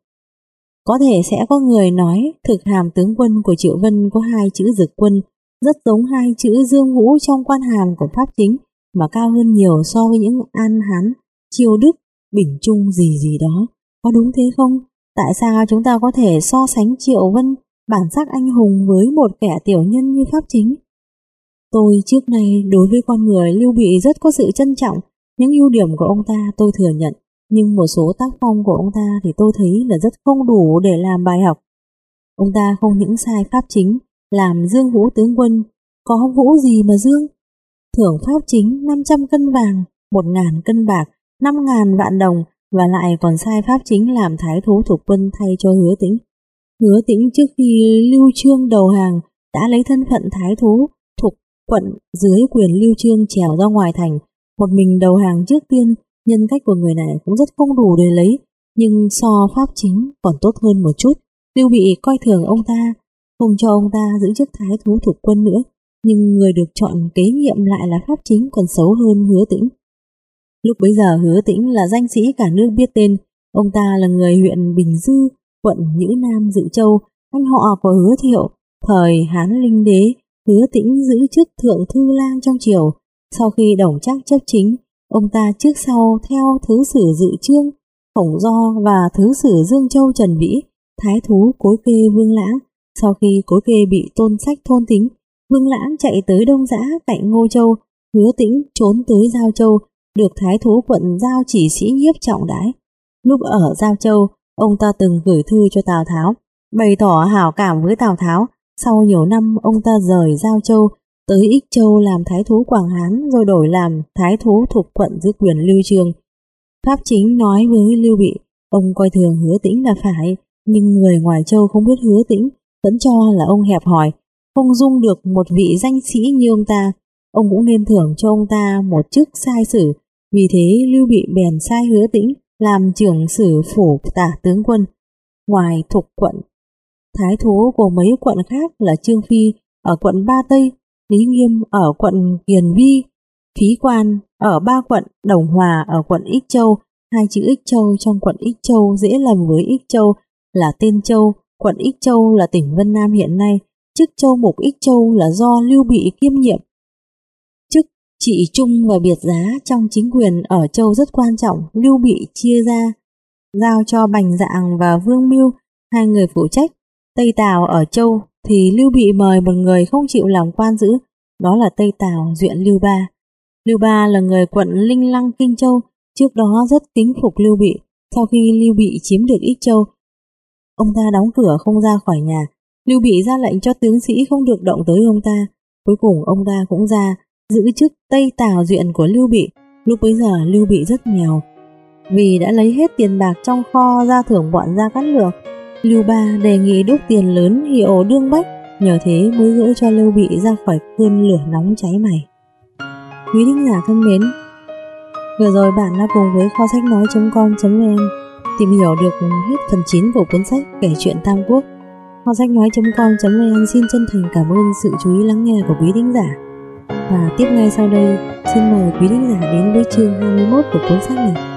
Có thể sẽ có người nói thực hàm tướng quân của Triệu Vân có hai chữ dực quân, rất giống hai chữ dương vũ trong quan hàm của Pháp chính, mà cao hơn nhiều so với những an hán, chiêu đức, bình trung gì gì đó. Có đúng thế không? Tại sao chúng ta có thể so sánh Triệu Vân bản sắc anh hùng với một kẻ tiểu nhân như Pháp chính? Tôi trước nay đối với con người Lưu Bị rất có sự trân trọng, những ưu điểm của ông ta tôi thừa nhận, nhưng một số tác phong của ông ta thì tôi thấy là rất không đủ để làm bài học. Ông ta không những sai pháp chính, làm dương vũ tướng quân, có vũ gì mà dương? Thưởng pháp chính 500 cân vàng, 1.000 cân bạc, 5.000 vạn đồng và lại còn sai pháp chính làm thái thú thuộc quân thay cho hứa tĩnh. Hứa tĩnh trước khi lưu trương đầu hàng đã lấy thân phận thái thú thuộc quận dưới quyền lưu trương trèo ra ngoài thành một mình đầu hàng trước tiên, nhân cách của người này cũng rất không đủ để lấy, nhưng so pháp chính còn tốt hơn một chút. Lưu Bị coi thường ông ta, không cho ông ta giữ chức thái thú thuộc quân nữa, nhưng người được chọn kế nhiệm lại là pháp chính còn xấu hơn hứa tĩnh. Lúc bấy giờ hứa tĩnh là danh sĩ cả nước biết tên, ông ta là người huyện Bình Dư, quận Nhữ Nam Dự Châu, anh họ của hứa thiệu, thời Hán Linh Đế, hứa tĩnh giữ chức thượng thư lang trong triều, sau khi đồng trác chấp chính, ông ta trước sau theo thứ sử dự trương, khổng do và thứ sử Dương Châu Trần Vĩ, thái thú cối kê Vương Lãng. Sau khi cối kê bị tôn sách thôn tính, Vương Lãng chạy tới Đông Giã cạnh Ngô Châu, hứa tĩnh trốn tới Giao Châu, được thái thú quận Giao chỉ sĩ nhiếp trọng đái. Lúc ở Giao Châu, Ông ta từng gửi thư cho Tào Tháo, bày tỏ hảo cảm với Tào Tháo. Sau nhiều năm ông ta rời Giao Châu tới Ích Châu làm thái thú Quảng Hán rồi đổi làm thái thú thuộc quận dưới quyền Lưu Trường. Pháp chính nói với Lưu Bị, ông coi thường hứa tĩnh là phải, nhưng người ngoài châu không biết hứa tĩnh, vẫn cho là ông hẹp hòi, không dung được một vị danh sĩ như ông ta. Ông cũng nên thưởng cho ông ta một chức sai sử, vì thế Lưu Bị bèn sai hứa tĩnh làm trưởng sử phủ tả tướng quân. Ngoài thuộc quận, thái thú của mấy quận khác là Trương Phi ở quận Ba Tây, Lý Nghiêm ở quận Kiền Vi, Phí Quan ở ba quận Đồng Hòa ở quận Ích Châu, hai chữ Ích Châu trong quận Ích Châu dễ lầm với Ích Châu là tên Châu, quận Ích Châu là tỉnh Vân Nam hiện nay, chức Châu Mục Ích Châu là do Lưu Bị kiêm nhiệm. Chức trị trung và biệt giá trong chính quyền ở Châu rất quan trọng, Lưu Bị chia ra, giao cho Bành Dạng và Vương Mưu, hai người phụ trách. Tây Tào ở Châu thì Lưu Bị mời một người không chịu làm quan giữ, đó là Tây Tào duyện Lưu Ba. Lưu Ba là người quận Linh Lăng Kinh Châu, trước đó rất kính phục Lưu Bị. Sau khi Lưu Bị chiếm được Ích Châu, ông ta đóng cửa không ra khỏi nhà. Lưu Bị ra lệnh cho tướng sĩ không được động tới ông ta. Cuối cùng ông ta cũng ra giữ chức Tây Tào duyện của Lưu Bị. Lúc bấy giờ Lưu Bị rất nghèo, vì đã lấy hết tiền bạc trong kho ra thưởng bọn gia cát lượng. Lưu Ba đề nghị đúc tiền lớn hiệu đương bách, nhờ thế mới gỡ cho Lưu Bị ra khỏi cơn lửa nóng cháy mày. Quý thính giả thân mến, vừa rồi bạn đã cùng với kho sách nói.com.vn tìm hiểu được hết phần 9 của cuốn sách kể chuyện Tam Quốc. Kho sách nói.com.vn xin chân thành cảm ơn sự chú ý lắng nghe của quý thính giả. Và tiếp ngay sau đây, xin mời quý thính giả đến với chương 21 của cuốn sách này.